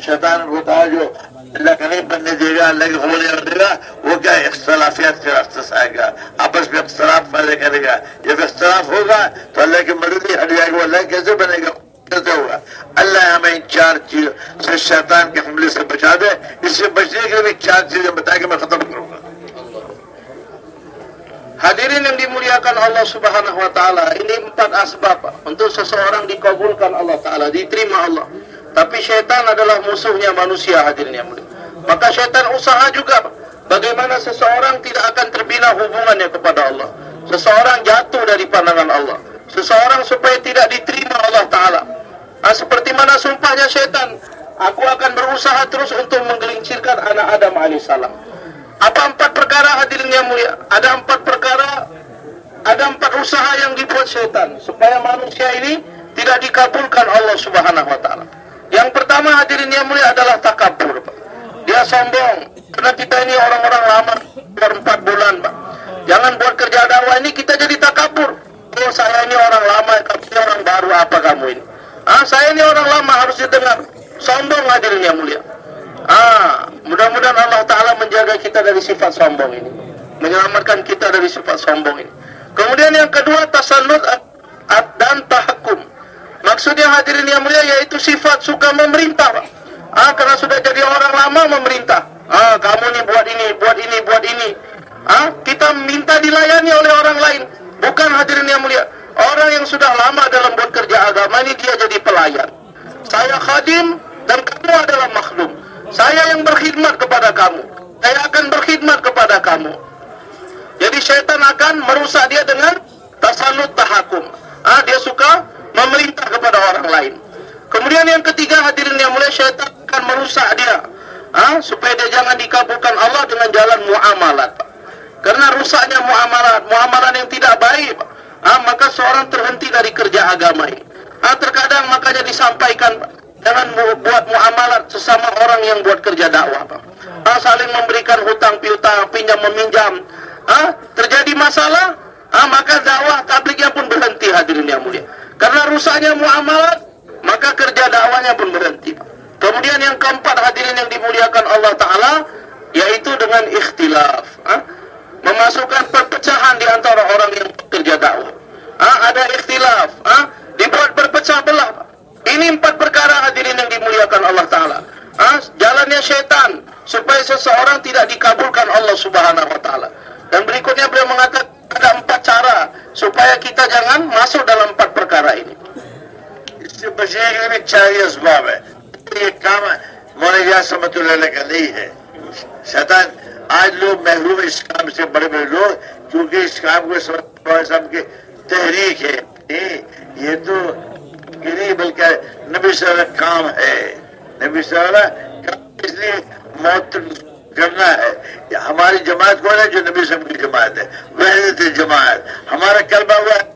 شیطان ہوتا ہے، جو اللہ کا نہیں بننے دے گا، اللہ کے ہونے دے گا، وہ کیا اختلافیات کے راستے سے آئے گا۔ آپس میں اختلاف پیدا کرے گا۔ جب اختلاف ہوگا، تو اللہ کی مدد ہی ہٹ جائے گا اللہ کیسے بنے گا؟ ہوگا؟ اللہ ہمیں ان چار چیزوں سے شیطان کے حملے سے بچا دے۔ اس سے بچنے کے لیے چار چیزیں بتا کے میں ختم کروں گا۔ Hadirin yang dimuliakan Allah Subhanahu wa taala, ini empat asbab untuk seseorang dikabulkan Allah taala, diterima Allah. Tapi syaitan adalah musuhnya manusia hadirin yang mulia. Maka syaitan usaha juga bagaimana seseorang tidak akan terbina hubungannya kepada Allah. Seseorang jatuh dari pandangan Allah. Seseorang supaya tidak diterima Allah taala. Nah, seperti mana sumpahnya syaitan, aku akan berusaha terus untuk menggelincirkan anak Adam alaihissalam. Apa empat perkara hadirin yang mulia? Ada empat perkara, ada empat usaha yang dibuat syaitan supaya manusia ini tidak dikabulkan Allah Subhanahu wa taala. Yang pertama hadirin yang mulia adalah takabur. Pak. Dia sombong karena kita ini orang-orang lama baru empat bulan, Pak. Jangan buat kerja dakwah ini kita jadi takabur. Oh saya ini orang lama, kamu ini orang baru apa kamu ini? Ah saya ini orang lama harus didengar. Sombong hadirin yang mulia. Ah, mudah-mudahan Allah Ta'ala menjaga kita dari sifat sombong ini. Menyelamatkan kita dari sifat sombong ini. Kemudian yang kedua, tasallut dan tahakum. Maksudnya hadirin yang mulia yaitu sifat suka memerintah. Ah, karena sudah jadi orang lama memerintah. Ah, kamu ni buat ini, buat ini, buat ini. Ah, kita minta dilayani oleh orang lain. Bukan hadirin yang mulia. Orang yang sudah lama dalam buat kerja agama ini dia jadi pelayan. Saya khadim dan kamu adalah makhluk. Saya yang berkhidmat kepada kamu. Saya akan berkhidmat kepada kamu. Jadi syaitan akan merusak dia dengan tasalut tahakum. Ah, dia suka memerintah kepada orang lain. Kemudian yang ketiga hadirin yang mulai syaitan akan merusak dia. Ah, supaya dia jangan dikabulkan Allah dengan jalan muamalat. Karena rusaknya muamalat, muamalat yang tidak baik, ah, maka seorang terhenti dari kerja agama ini. Ah, terkadang makanya disampaikan, Jangan buat muamalat sesama orang yang buat kerja dakwah. Ha, saling memberikan hutang piutang, pinjam meminjam. Ha, terjadi masalah, ha, maka dakwah tablignya pun berhenti hadirin yang mulia. Karena rusaknya muamalat, maka kerja dakwahnya pun berhenti. Kemudian yang keempat hadirin yang dimuliakan Allah Ta'ala, yaitu dengan ikhtilaf. Ha? Memasukkan perpecahan di antara orang yang kerja dakwah. Ha? Ada ikhtilaf. Ha? Dibuat berpecah belah. Ini empat perkara hadirin yang dimuliakan Allah Ta'ala. Ha? Jalannya syaitan. Supaya seseorang tidak dikabulkan Allah Subhanahu Wa Ta'ala. Dan berikutnya beliau mengatakan ada empat cara. Supaya kita jangan masuk dalam empat perkara ini. इससे बचने के लिए चार असबाब है ये काम मौलाना समतुल्लाह का नहीं है शैतान आज लोग महरूम इस काम से बड़े बड़े लोग क्योंकि इस काम को समझ के तहरीक है नहीं ये तो گری، بلکہ نبی صلی اللہ علیہ کام ہے۔ نبی صلی اللہ علیہ کام اس لیے موت کرنا ہے۔ ہماری جماعت کون ہے جو نبی صلی اللہ علیہ وسلم کی جماعت ہے؟ وحدت جماعت۔ ہمارا کلمہ ہوا ہے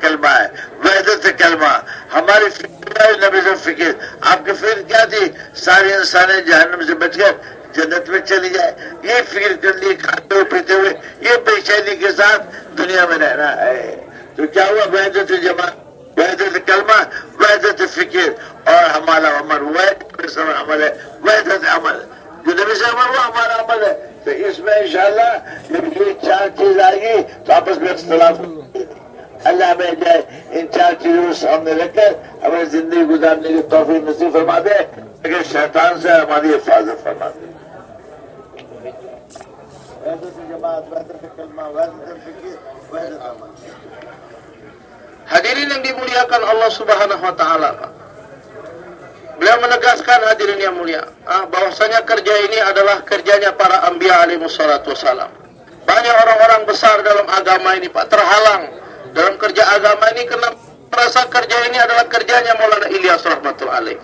کلمہ ہے۔ وحدت کلمہ۔ ہماری فکر نبی صلی فکر۔ آپ کی فکر کیا تھی؟ سارے انسان جہنم سے بچ کر جنت میں چلی جائے۔ یہ فکر کر لیے کھاتے ہوئے، پیتے ہوئے، یہ بے چینی کے ساتھ دنیا میں رہنا ہے۔ تو کیا ہوا؟ وحدت جماعت۔ وحدت کلمہ وحدت فکر اور ہمارا عمل وحدت عمل ہے وحدت عمل جو نبی سے عمل وہ ہمارا عمل ہے تو اس میں انشاءاللہ جب یہ چار چیز آئے گی تو آپس میں اختلاف اللہ ہمیں جائے ان چار چیزوں کو سامنے رکھ کر ہمیں زندگی گزارنے کی توفیق نصیب فرما دے لیکن شیطان سے ہماری حفاظت فرما دے وحدت جماعت وحدت کلمہ وحدت فکر وحدت عمل Hadirin yang dimuliakan Allah Subhanahu wa taala. Beliau menegaskan hadirin yang mulia, ah, bahwasanya kerja ini adalah kerjanya para anbiya alaihi wassalatu wassalam. Banyak orang-orang besar dalam agama ini Pak terhalang dalam kerja agama ini karena merasa kerja ini adalah kerjanya Maulana Ilyas rahmatullah alaih.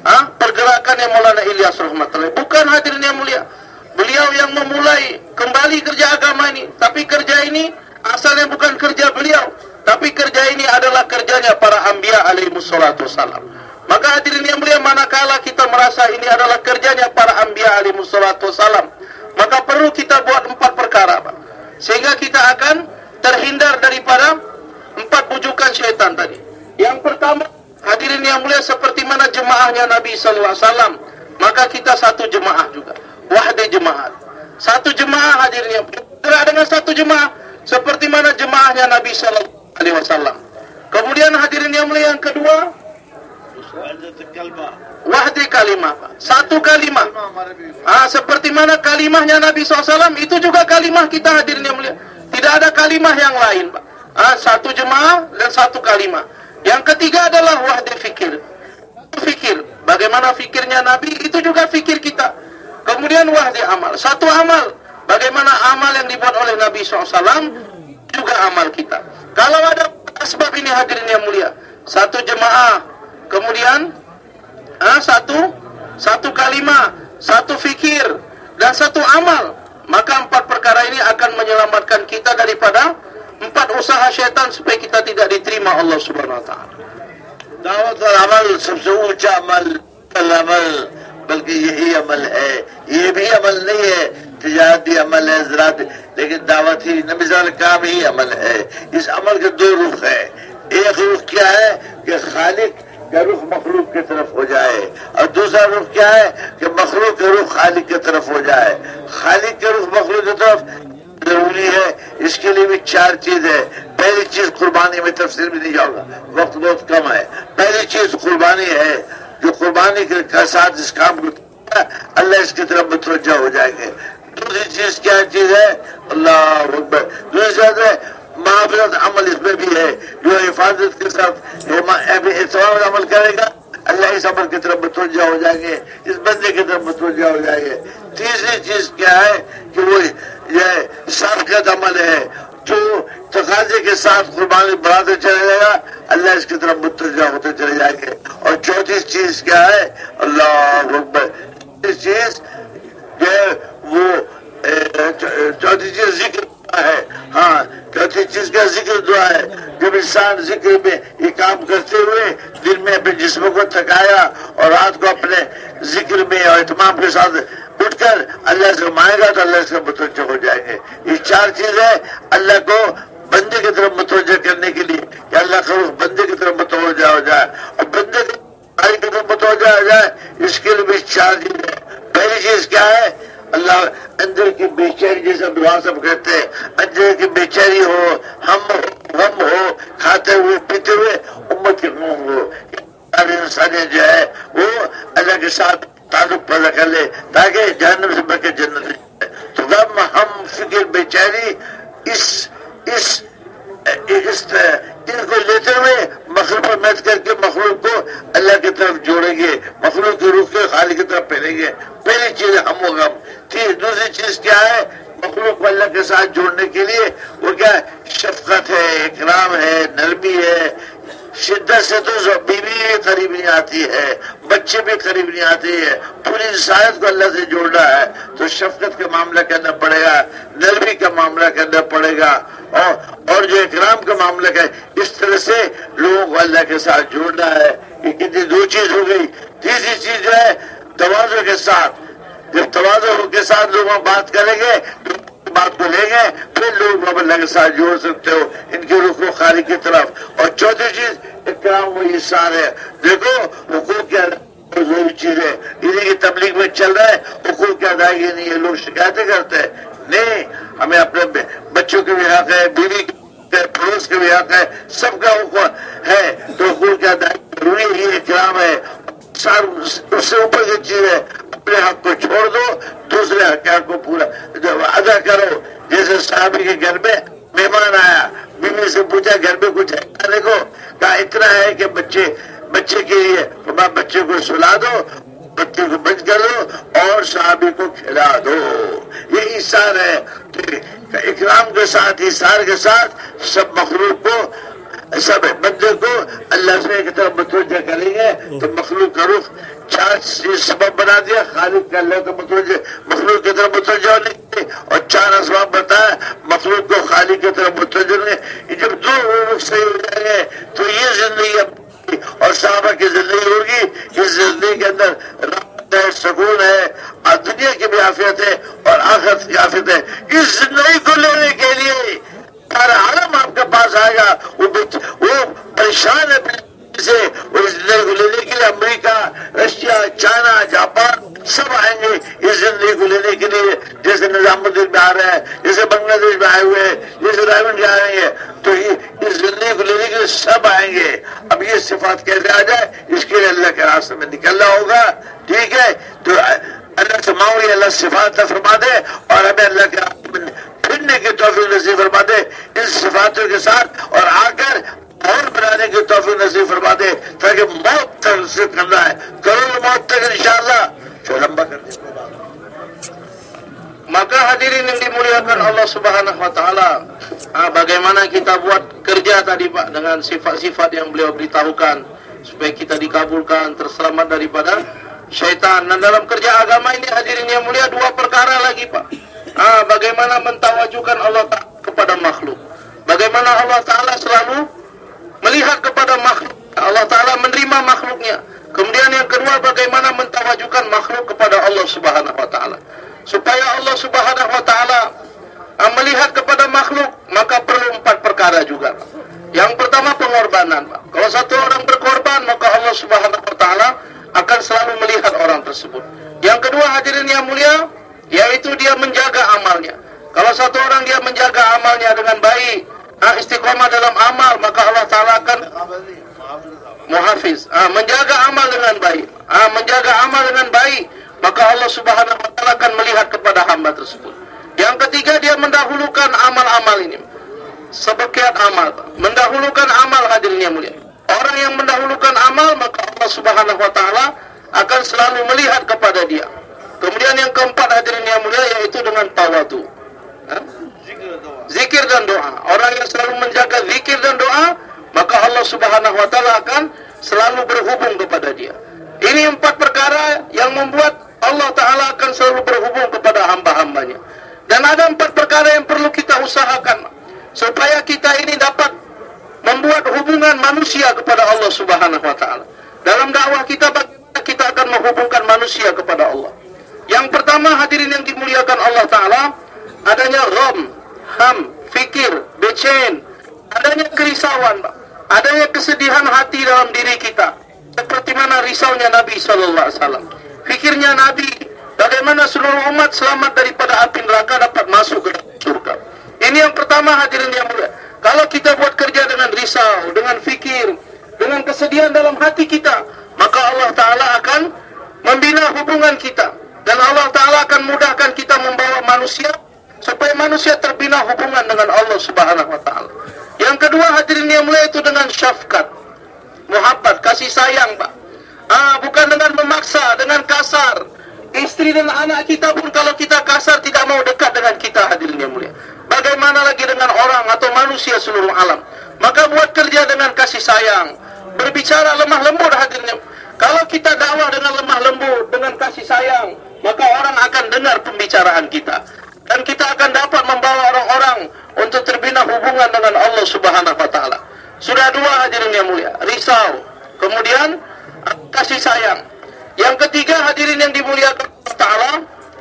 Ah, pergerakan yang Maulana Ilyas rahmatullah bukan hadirin yang mulia. Beliau yang memulai kembali kerja agama ini, tapi kerja ini asalnya bukan kerja beliau, tapi kerja ini adalah kerjanya para anbiya alaihi wassalatu wassalam. Maka hadirin yang mulia manakala kita merasa ini adalah kerjanya para anbiya alaihi wassalatu wassalam, maka perlu kita buat empat perkara, Pak. Sehingga kita akan terhindar daripada empat bujukan syaitan tadi. Yang pertama, hadirin yang mulia seperti mana jemaahnya Nabi sallallahu alaihi wasallam, maka kita satu jemaah juga. Wahdi jemaah. Satu jemaah hadirin yang bergerak dengan satu jemaah seperti mana jemaahnya Nabi sallallahu alaihi wasallam. Kemudian hadirin yang mulia yang kedua, wahdi kalimah. Satu kalimah. Ah, seperti mana kalimahnya Nabi SAW itu juga kalimah kita hadirin yang mulia. Tidak ada kalimah yang lain. Ah, satu jemaah dan satu kalimah. Yang ketiga adalah wahdi fikir. Fikir. Bagaimana fikirnya Nabi itu juga fikir kita. Kemudian wahdi amal. Satu amal. Bagaimana amal yang dibuat oleh Nabi SAW juga amal kita. Kalau ada sebab ini hadirin yang mulia. Satu jemaah. Kemudian ah, satu satu kalimah, satu fikir dan satu amal. Maka empat perkara ini akan menyelamatkan kita daripada empat usaha syaitan supaya kita tidak diterima Allah Subhanahu wa taala. दावत और अमल सबसे ऊंचा अमल अमल बल्कि यही अमल है ये भी अमल नहीं है तिजारती अमल है जरात لیکن دعوت ہی نمزال کام ہی عمل ہے۔ اس عمل کے دو رخ ہیں۔ ایک رخ کیا ہے کہ خالق کا رخ مخلوق کے طرف ہو جائے، اور دوسرا رخ کیا ہے کہ مخلوق کے رخ خالق کے طرف ہو جائے۔ خالق کے رخ مخلوق کی طرف ضروری ہے، اس کے لیے بھی چار چیز ہے پہلی چیز قربانی میں تفصیل بھی نہیں جاؤں گا، وقت بہت کم ہے۔ پہلی چیز قربانی ہے جو قربانی کے ساتھ اس کام کو اللہ اس کی طرف متوجہ ہو جائے گے دوسری چیز کیا چیز ہے، اللہ اکبر۔ دوسری چیز ہے محافظت عمل اس میں بھی ہے۔ جو حفاظت کے ساتھ سوال عمل کرے گا، اللہ اس عمل کی طرف متوجہ ہو جائیں گے، اس بندے کی طرف متوجہ ہو جائیں گے۔ تیسری چیز کیا ہے کہ وہ یہ سابقت عمل ہے۔ جو تقاضے کے ساتھ قربانی بڑھاتے چلے جائے گا، اللہ اس کی طرف متوجہ ہوتے چلے جائیں گے۔ اور چوتھی چیز کیا ہے؟ اللہ اکبر۔ چیز جو وہ چوتھی چیز ذکر دعا ہے۔ ہاں چوتھی چیز کا ذکر دعا ہے۔ جب انسان ذکر میں یہ کام کرتے ہوئے دن میں اپنے جسم کو تھکایا اور رات کو اپنے ذکر میں اور اہتمام کے ساتھ اٹھ کر اللہ سے مائے گا تو اللہ سے متوجہ ہو جائیں گے۔ یہ چار چیز ہے اللہ کو بندے کی طرف متوجہ کرنے کے لیے کہ اللہ کا رخ بندے کی طرف متوجہ ہو جائے۔ اور بندے کی طرف متوجہ ہو جائے، اس کے لیے بھی چار چیز ہے پہلی چیز کیا ہے؟ اللہ اندر کی بے چینی جیسا دعا سب کہتے ہیں۔ اندر کی بے چینی ہو، ہم غم ہو، کھاتے ہوئے، پیتے ہوئے، امت کے غم ہو۔ انسانیت جو ہے وہ اللہ کے ساتھ تعلق پیدا کر لے تاکہ جہنم سے بڑھ کے جنت تو غم، ہم، فکر بے چینی اس اس اس ان کو لیتے ہوئے مخلوق پر مت کر کے مخلوق کو اللہ کی طرف جوڑیں گے۔ کے ساتھ جوڑنے کے لیے وہ کیا شفقت ہے، اکرام ہے، نرمی ہے۔ شدت سے تو بیوی بھی قریب نہیں آتی ہے، بچے بھی قریب نہیں آتی ہے پوری انسانیت کو اللہ سے جوڑنا ہے تو شفقت کا معاملہ کرنا پڑے گا، نرمی کا معاملہ کرنا پڑے گا۔ اور اور جو اکرام کا معاملہ ہے، اس طرح سے لوگوں کو اللہ کے ساتھ جوڑنا ہے یہ کتنی دو چیز ہو گئی۔ تیسری چیز جو ہے توازوں کے ساتھ۔ جب توازوں کے ساتھ لوگ بات کریں گے تو بات کو لیں گے پھر لوگ باب اللہ کے ساتھ جوڑ سکتے ہو، ان کے رخ و خالی کی طرف۔ اور چوتھی چیز، اکرام و احسان ہے۔ دیکھو، حقوق کے ضروری چیز ہے۔ انہیں کی تبلیغ میں چل رہا ہے، حقوق کی ادائیگی نہیں ہے لوگ شکایتیں کرتے ہیں۔ نہیں، ہمیں اپنے بچوں کے بھی حق ہے، بیوی کے پڑوس کے بھی حق ہے، سب کا حقوق ہے۔ تو حقوق کیا ادائیگی ضروری ہے، یہ اکرام ہے۔ سر، اس سے اوپر کی چیز ہے۔ اپنے حق کو چھوڑ دو، دوسرے حق کو پورا۔ ادا کرو، جیسے صحابی کے گھر میں مہمان آیا بیوی سے پوچھا، گھر میں کچھ ہے؟ کھانے کو کہا، اتنا ہے کہ بچے بچے کے لیے بچے کو سلا دو، بچے کو بچ کر دو اور صحابی کو کھلا دو۔ یہ اشار ہے۔ اکرام کے ساتھ اشار کے ساتھ سب مخلوق کو، سب بندے کو اللہ سے ایک طرف متوجہ کریں گے۔ تو مخلوق کا رخ کیا سبب بنا دیا؟ خالق کا اللہ کا مطلب مخلوق کی طرف متوجہ ہونے اور چار اسباب بتایا مخلوق کو خالق کی طرف متوجہ ہونے جب دو روخ صحیح ہو جائیں گے تو یہ زندگی اب اور صحابہ کی زندگی ہوگی۔ اس زندگی کے اندر راحت ہے، سکون ہے، اور دنیا کی بھی آفیت ہے اور آخرت کی آفیت ہے۔ اس زندگی کو لینے کے لیے ہر عالم آپ کے پاس آئے گا۔ وہ پریشان ہے سے زندگی کو لینے کے لیے امریکہ، رشیا، چائنا، جاپان سب آئیں گے اس زندگی کو لینے کے لیے، جیسے نظام الدین میں آ رہے ہیں، جیسے بنگلہ دیش میں آئے ہوئے جیسے رائے جا رہے ہیں، تو اس زندگی کو لینے کے لیے سب آئیں گے۔ اب یہ صفات کیسے آ جائے؟ اس کے لیے اللہ کے راستے میں نکلنا ہوگا۔ ٹھیک ہے؟ تو اللہ سے مانگے اللہ صفات فرما دے اور ہمیں اللہ کے راستے میں پھرنے کی توفیق نصیب فرما دے۔ ان صفاتوں کے ساتھ اور آ کر और बनाने की तोफीक नसीब फरमा दे ताकि मौत तक से करना है करोड़ मौत तक इंशाल्लाह जो लंबा करने Maka hadirin yang dimuliakan Allah Subhanahu wa taala, ah, bagaimana kita buat kerja tadi Pak dengan sifat-sifat yang beliau beritahukan supaya kita dikabulkan terselamat daripada syaitan. Dan dalam kerja agama ini hadirin yang mulia dua perkara lagi Pak. Ah, bagaimana mentawajukan Allah kepada makhluk. Bagaimana Allah Taala selalu melihat kepada makhluk. Allah Taala menerima makhluknya. Kemudian yang kedua bagaimana mentawajukan makhluk kepada Allah Subhanahu wa taala. Supaya Allah Subhanahu wa taala ah, melihat kepada makhluk, maka perlu empat perkara juga. Yang pertama pengorbanan. Kalau satu orang berkorban, maka Allah Subhanahu wa taala akan selalu melihat orang tersebut. Yang kedua hadirin yang mulia, yaitu dia menjaga amalnya. Kalau satu orang dia menjaga amalnya dengan baik, ah, istiqomah dalam amal, maka Allah Taala akan muhafiz, ah, menjaga amal dengan baik, ah, menjaga amal dengan baik, maka Allah Subhanahu Wa Taala akan melihat kepada hamba tersebut. Yang ketiga dia mendahulukan amal-amal ini, sebagian amal, mendahulukan amal hadirin yang mulia. Orang yang mendahulukan amal, maka Allah Subhanahu Wa Taala akan selalu melihat kepada dia. Kemudian yang keempat hadirin yang mulia yaitu dengan tawadu. Ha? Zikir dan doa. Orang yang selalu menjaga zikir dan doa, maka Allah Subhanahu wa taala akan selalu berhubung kepada dia. Ini empat perkara yang membuat Allah taala akan selalu berhubung kepada hamba-hambanya. Dan ada empat perkara yang perlu kita usahakan supaya kita ini dapat membuat hubungan manusia kepada Allah Subhanahu wa taala. Dalam dakwah kita bagaimana kita akan menghubungkan manusia kepada Allah. Yang pertama hadirin yang dimuliakan Allah Ta'ala Adanya gham, ham, fikir, becen. Adanya kerisauan Adanya kesedihan hati dalam diri kita. Seperti mana risaunya Nabi SAW Fikirnya Nabi Bagaimana seluruh umat selamat daripada api neraka dapat masuk ke surga. Ini yang pertama hadirin yang mulia. Kalau kita buat kerja dengan risau, dengan fikir Dengan kesedihan dalam hati kita Maka Allah Ta'ala akan membina hubungan kita. Dan Allah Ta'ala akan mudahkan kita membawa manusia supaya manusia terbina hubungan dengan Allah Subhanahu Wa Ta'ala. Yang kedua hadirin yang mulia itu dengan syafkat, muhabbat, kasih sayang, Pak. Ah, bukan dengan memaksa, dengan kasar. Istri dan anak kita pun kalau kita kasar tidak mau dekat dengan kita hadirin yang mulia. Bagaimana lagi dengan orang atau manusia seluruh alam? Maka buat kerja dengan kasih sayang, berbicara lemah lembut hadirin kalau kita dakwah dengan lemah lembut, dengan kasih sayang, maka orang akan dengar pembicaraan kita dan kita akan dapat membawa orang-orang untuk terbina hubungan dengan Allah Subhanahu wa taala. Sudah dua hadirin yang mulia, risau, kemudian kasih sayang. Yang ketiga hadirin yang dimuliakan Allah taala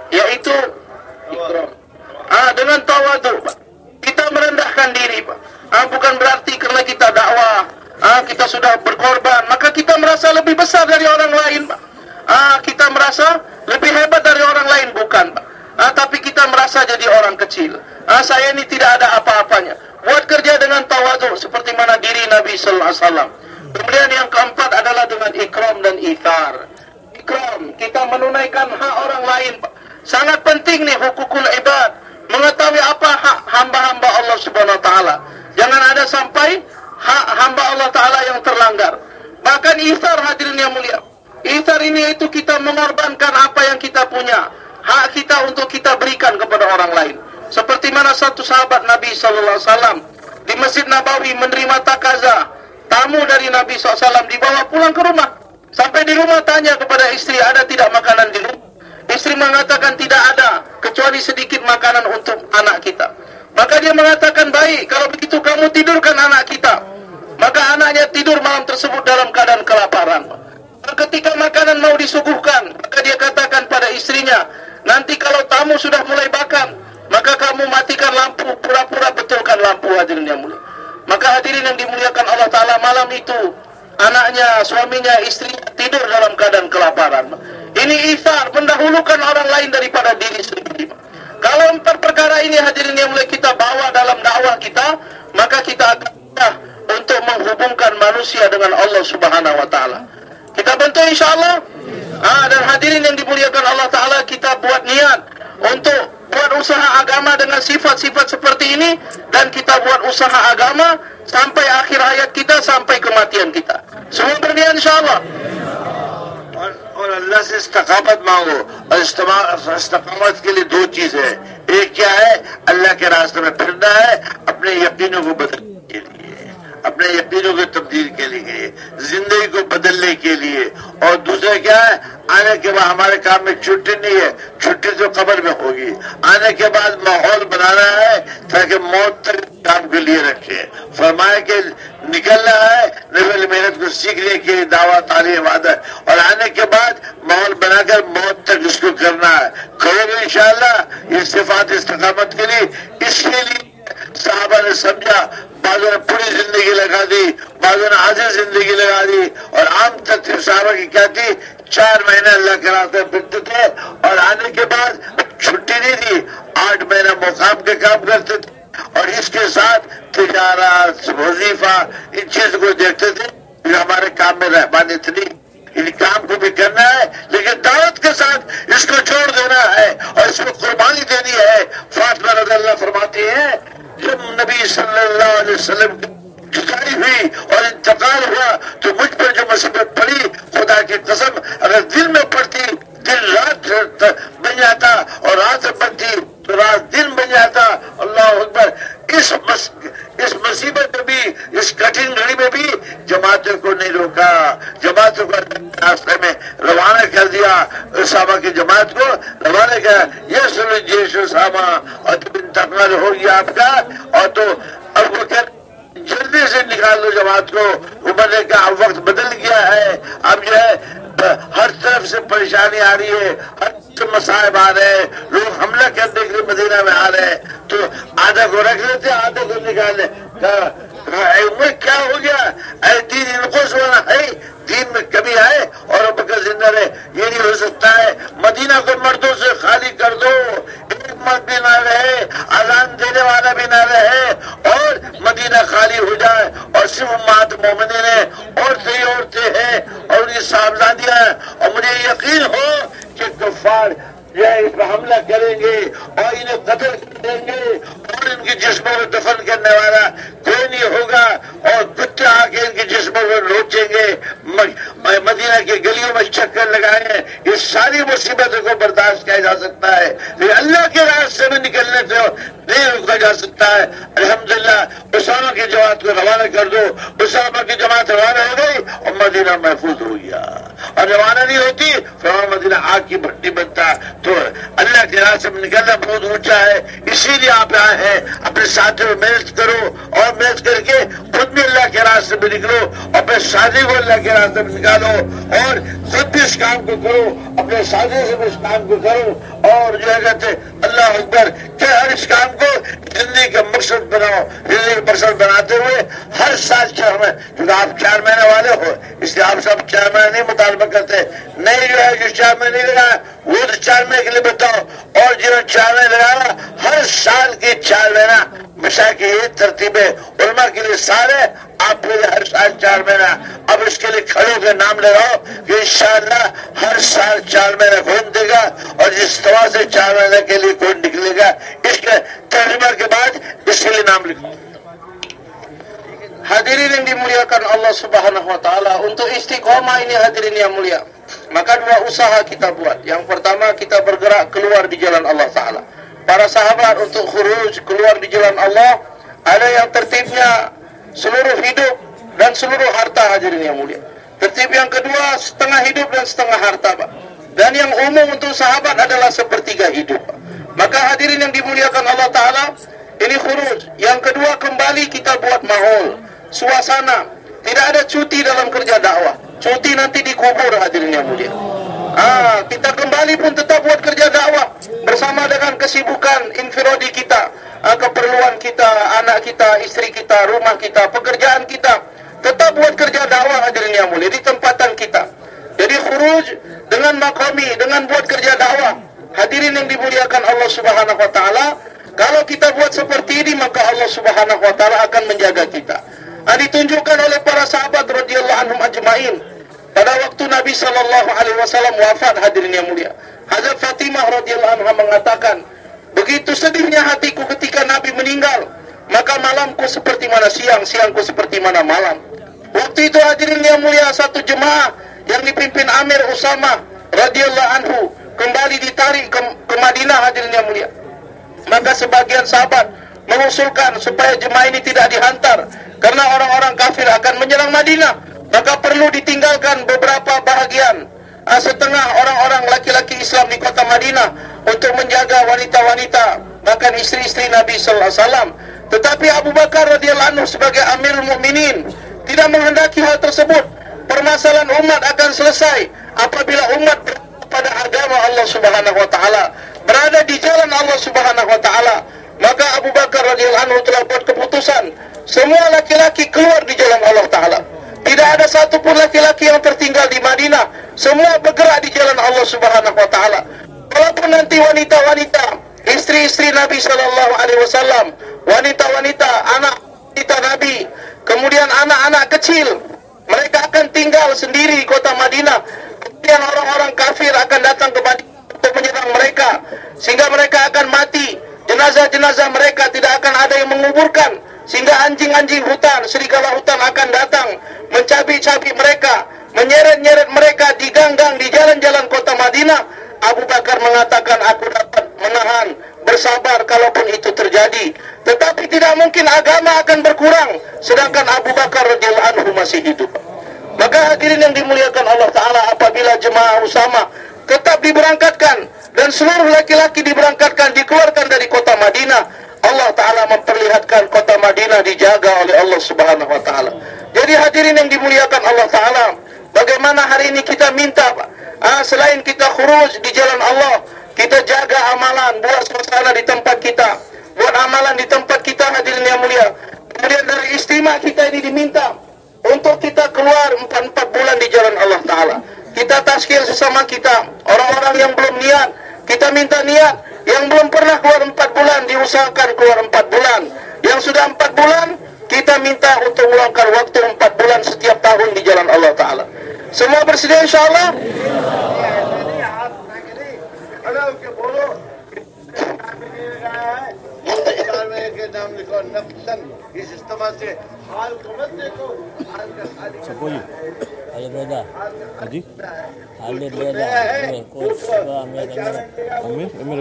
yaitu ikram. Ah dengan tawadu Pak. Kita merendahkan diri Pak. Ah bukan berarti kerana kita dakwah, ah kita sudah berkorban, maka kita merasa lebih besar dari orang lain Pak. Ah kita merasa lebih hebat dari orang lain bukan Pak. Ah tapi kita merasa jadi orang kecil. Ah saya ini tidak ada apa-apanya. Buat kerja dengan tawadu seperti mana diri Nabi sallallahu alaihi wasallam. Kemudian yang keempat adalah dengan ikram dan ithar. Ikram, kita menunaikan hak orang lain. Sangat penting nih hukukul ibad. Mengetahui apa hak hamba-hamba Allah subhanahu wa ta'ala. Jangan ada sampai hak hamba Allah ta'ala yang terlanggar. Bahkan ithar hadirin yang mulia. Ithar ini itu kita mengorbankan apa yang kita punya. Hak kita untuk kita berikan kepada orang lain. Seperti mana satu sahabat Nabi SAW di Masjid Nabawi menerima takazah tamu dari Nabi SAW dibawa pulang ke rumah. Sampai di rumah tanya kepada istri, ada tidak makanan di rumah? Istri mengatakan tidak ada, kecuali sedikit makanan untuk anak kita. Maka dia mengatakan, baik, kalau begitu kamu tidurkan anak kita. Maka anaknya tidur malam tersebut dalam keadaan kelaparan. Ketika makanan mau disuguhkan, maka dia katakan pada istrinya, nanti kalau tamu sudah mulai makan, maka kamu matikan lampu, pura-pura betulkan lampu hadirin yang mulia. Maka hadirin yang dimuliakan Allah Ta'ala malam itu Anaknya, suaminya, istri tidur dalam keadaan kelaparan. Ini ithar, mendahulukan orang lain daripada diri sendiri. Kalau empat perkara ini hadirin yang mulai kita bawa dalam dakwah kita Maka kita akan untuk menghubungkan manusia dengan Allah Subhanahu Wa Ta'ala. Kita bentuk insya Allah ah, Dan hadirin yang dimuliakan Allah Ta'ala kita buat niat Untuk buat usaha agama dengan sifat-sifat seperti ini dan kita buat usaha agama sampai akhir hayat kita sampai kematian kita. Semua berniat insyaallah. और अल्लाह से इस्तकामत मांगो और इस्तकामत के लिए दो चीज है एक क्या है अल्लाह के रास्ते में फिरना है अपने यकीनों को बदलने के लिए اپنے یقینوں کو تبدیل کے لیے، زندگی کو بدلنے کے لیے۔ اور دوسرا کیا ہے؟ آنے کے بعد ہمارے کام میں چھٹی نہیں ہے۔ چھٹی تو قبر میں ہوگی۔ آنے کے بعد ماحول بنانا ہے تاکہ موت تک کام کے لیے رکھے۔ فرمایا کہ نکلنا ہے۔ نبی محنت کو سیکھنے کے لیے دعوت تعلیم عادت اور آنے کے بعد ماحول بنا کر موت تک اس کو کرنا ہے۔ کرو گے ان شاء یہ استفاد استقامت کے لیے۔ اس کے لیے صحابہ نے سمجھا بعضوں نے پوری زندگی لگا دی بعضوں نے آدھی زندگی لگا دی۔ اور عام تک صحابہ کی کیا تھی؟ چار مہینے اللہ کے راستے پھرتے تھے اور آنے کے بعد چھٹی نہیں دی، آٹھ مہینہ مقام کے کام کرتے تھے۔ اور اس کے ساتھ تجارت، وظیفہ، ان چیز کو دیکھتے تھے۔ جو ہمارے کام میں رہبان نہیں یہ کام کو بھی کرنا ہے، لیکن دعوت کے ساتھ اس کو چھوڑ دینا ہے اور اس میں قربانی دینی ہے۔ فاطمہ رضی اللہ فرماتی ہے جب نبی صلی اللہ علیہ وسلم جتائی ہوئی اور انتقال ہوا، تو مجھ پر جو مصیبت پڑی، خدا کی قسم، اگر دل میں پڑتی دن رات بن جاتا اور رات بنتی تو رات دن بن جاتا۔ اللہ اکبر۔ اس مس... اس مصیبت میں بھی، اس کٹھن گھڑی میں بھی جماعتوں کو نہیں روکا۔ جماعتوں کو راستے میں روانہ کر دیا۔ اسامہ کی جماعت کو روانہ کیا۔ یہ سنو جیش اسامہ اور تقرر ہو گیا آپ کا، اور تو اب وہ کہتے جلدی سے نکال لو جماعت کو۔ عمر نے کہا وقت بدل گیا ہے۔ اب جو ہے، ہر طرف سے پریشانی آ رہی ہے۔ ہر مسائب آ رہے ہیں۔ لوگ حملہ کرنے کے لیے مدینہ میں آ رہے ہیں۔ تو آدھا کو رکھ لیتے، آدھے کو نکالے کیا ہو گیا؟ اے دین ان کو سکتا ہے۔ الحمدللہ اسامہ کی جماعت کو روانہ کر دو۔ اسامہ کی جماعت روانہ ہو گئی اور مدینہ محفوظ ہو گیا۔ اور روانہ نہیں ہوتی فرما مدینہ آگ کی بھٹی بنتا۔ تو اللہ کے راستے میں نکلنا بہت اونچا ہے۔ اسی لیے آپ آئے ہیں۔ اپنے ساتھیوں میں محنت کرو اور محنت کر کے خود بھی اللہ کے راستے میں نکلو۔ اپنے شادی کو اللہ کے راستے میں نکالو۔ اور خود بھی اس کام کو کرو، اپنے شادی سے بھی اس کام کو کرو۔ اور جو ہے کہتے اللہ اکبر، کہ ہر اس کام بناؤ وزنگ پرسن بناتے ہوئے ہر سال چار مہینے کیونکہ آپ چار مہینے والے ہو، اس لیے آپ سب چار مہینے نہیں مطالبہ کرتے نہیں جو ہے جو چار نہیں لگایا وہ تو چار مہینے کے لیے بتاؤ۔ اور جو چار مہینے لگانا ہر سال کی چار مہینہ مشا کی یہ ترتیبیں علماء کے لیے سارے آپ کے لیے ہر سال چار مہینہ اب اس کے لیے کھڑے ہو کے نام لگاؤ کہ انشاءاللہ ہر سال چار مہینہ کون دے گا؟ اور جس طرح سے چار مہینہ کے لیے کون نکلے گا Allah Subhanahu wa taala, untuk istiqomah ini hadirin yang mulia. Maka dua usaha kita buat. Yang pertama kita bergerak keluar di jalan Allah taala. Para sahabat untuk khuruj keluar di jalan Allah, ada yang tertibnya seluruh hidup dan seluruh harta hadirin yang mulia. Tertib yang kedua setengah hidup dan setengah harta, Pak. Dan yang umum untuk sahabat adalah sepertiga hidup. Pak. Maka hadirin yang dimuliakan Allah taala, ini khuruj. Yang kedua kembali kita buat mahol, suasana. Tidak ada cuti dalam kerja dakwah. Cuti nanti dikubur hadirin yang mulia. Ah, kita kembali pun tetap buat kerja dakwah bersama dengan kesibukan infirodi kita, ah, keperluan kita, anak kita, istri kita, rumah kita, pekerjaan kita. Tetap buat kerja dakwah hadirin yang mulia di tempatan kita. Jadi khuruj dengan makomi, dengan buat kerja dakwah. Hadirin yang dimuliakan Allah Subhanahu wa taala, kalau kita buat seperti ini maka Allah Subhanahu wa taala akan menjaga kita. Ditunjukkan oleh para sahabat radhiyallahu anhum ajmain pada waktu Nabi sallallahu alaihi wasallam wafat hadirin yang mulia. Hazrat Fatimah radhiyallahu anha mengatakan, begitu sedihnya hatiku ketika Nabi meninggal, maka malamku seperti mana siang, siangku seperti mana malam. Waktu itu hadirin yang mulia satu jemaah yang dipimpin Amir Usama radhiyallahu anhu kembali ditarik ke, ke Madinah hadirin yang mulia. Maka sebagian sahabat mengusulkan supaya jemaah ini tidak dihantar karena orang-orang kafir akan menyerang Madinah. Maka perlu ditinggalkan beberapa bahagian uh, setengah orang-orang laki-laki Islam di kota Madinah untuk menjaga wanita-wanita bahkan istri-istri Nabi sallallahu alaihi wasallam. Tetapi Abu Bakar radhiyallahu anhu sebagai Amirul Mukminin tidak menghendaki hal tersebut. Permasalahan umat akan selesai apabila umat pada agama Allah Subhanahu wa taala, berada di jalan Allah Subhanahu wa taala. Maka Abu Bakar radhiyallahu anhu telah buat keputusan semua laki-laki keluar di jalan Allah taala. Tidak ada satu pun laki-laki yang tertinggal di Madinah. Semua bergerak di jalan Allah Subhanahu wa taala. Walaupun nanti wanita-wanita, istri-istri Nabi sallallahu alaihi wasallam, wanita-wanita, anak wanita Nabi, kemudian anak-anak kecil, mereka akan tinggal sendiri di kota Madinah. Kemudian orang-orang kafir akan datang ke Madinah untuk menyerang mereka sehingga mereka akan mati. Jenazah-jenazah mereka tidak akan ada yang menguburkan sehingga anjing-anjing hutan, serigala hutan akan datang mencabik-cabik mereka, menyeret-nyeret mereka di gang-gang di jalan-jalan kota Madinah. Abu Bakar mengatakan aku dapat menahan, bersabar kalaupun itu terjadi. Tetapi tidak mungkin agama akan berkurang sedangkan Abu Bakar radhiyallahu anhu masih hidup. Maka hadirin yang dimuliakan Allah Ta'ala apabila jemaah Usama tetap diberangkatkan dan seluruh laki-laki diberangkatkan, dikeluarkan dari kota Madinah, Allah Ta'ala memperlihatkan kota Madinah dijaga oleh Allah Subhanahu Wa Ta'ala. Jadi hadirin yang dimuliakan Allah Ta'ala, bagaimana hari ini kita minta, ah, selain kita khuruj di jalan Allah, kita jaga amalan, buat suasana di tempat kita, buat amalan di tempat kita hadirin yang mulia. Kemudian dari istimewa kita ini diminta untuk kita keluar empat-empat bulan di jalan Allah Ta'ala. Kita taskil sesama kita, orang-orang yang belum niat, kita minta niat. Yang belum pernah keluar empat bulan, diusahakan keluar empat bulan. Yang sudah empat bulan, kita minta untuk meluangkan waktu empat bulan setiap tahun di jalan Allah Ta'ala. Semua bersedia insyaAllah? के نام لکھو نقصن اس اجتماع سے حال کو مت دیکھو حال کا ارے بیدا جی۔ حال بیدا امیر امیر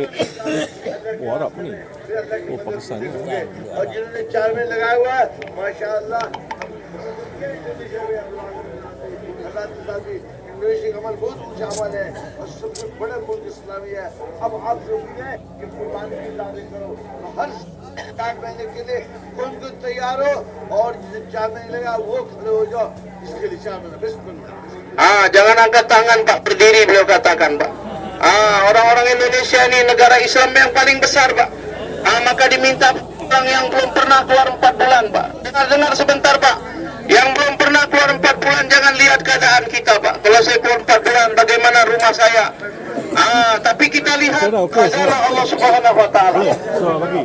وہ اور اپنی۔ وہ پاکستانی۔ اور جنہوں نے چار میں لگایا ہوا ہے ماشاءاللہ۔ اللہ تعالیٰ है माशाअल्लाह इंडोनेशिया का अमल बहुत ऊंचा अमल है और सबसे बड़ा मुल्क इस्लामी है अब आप जो भी है कि कुर्बानी की दावे करो हर स्टार्ट महीने के लिए कौन कौन तैयार हो और जिसे चार महीने लगा वो खड़े हो जाओ इसके लिए चार महीने बिस्मिल्लाह Ah, jangan angkat tangan Pak, berdiri beliau katakan Pak. Ah, orang-orang Indonesia ini negara Islam yang paling besar Pak. Ah, maka diminta orang yang belum pernah keluar empat bulan Pak. Dengar-dengar sebentar Pak. Yang belum pernah keluar empat bulan jangan lihat keadaan kita Pak. Kalau saya keluar empat bulan bagaimana rumah saya. Ah, tapi kita lihat adalah. Allah Subhanahu Wa Taala. So, bagi.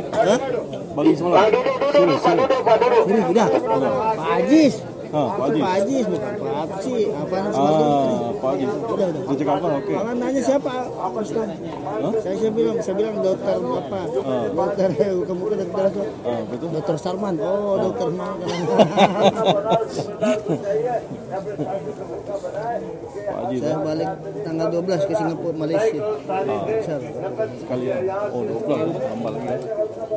Bagi semalam. Ah, duduk, duduk, duduk, Pak, duduk, Pak, duduk. Ini udah. Pak Ajis. Ha, Pak Haji. Pak bukan Pak Apsi. Apa nama sebagainya. Ah, Pak Haji. Dia cakap apa? Okey. Malah nanya siapa? Apa Ustaz? Saya, saya bilang, saya bilang dokter apa? Dokter bukan bukan dokter apa? Ah, betul. Dokter Sarman. Oh, dokter mana? Pak Haji saya balik tanggal 12 ke Singapura, Malaysia. Besar. sekalian. Oh, 12 tambah lagi.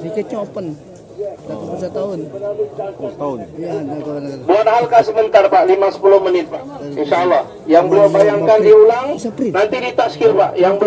Tiketnya open. Dah oh. satu tahun. Oh, setahun. Ya, dah kawan Buat halka sebentar Pak, 5-10 menit Pak. Insya Allah. Yang belum bayangkan diulang, nanti ditaskir Pak. Yang belum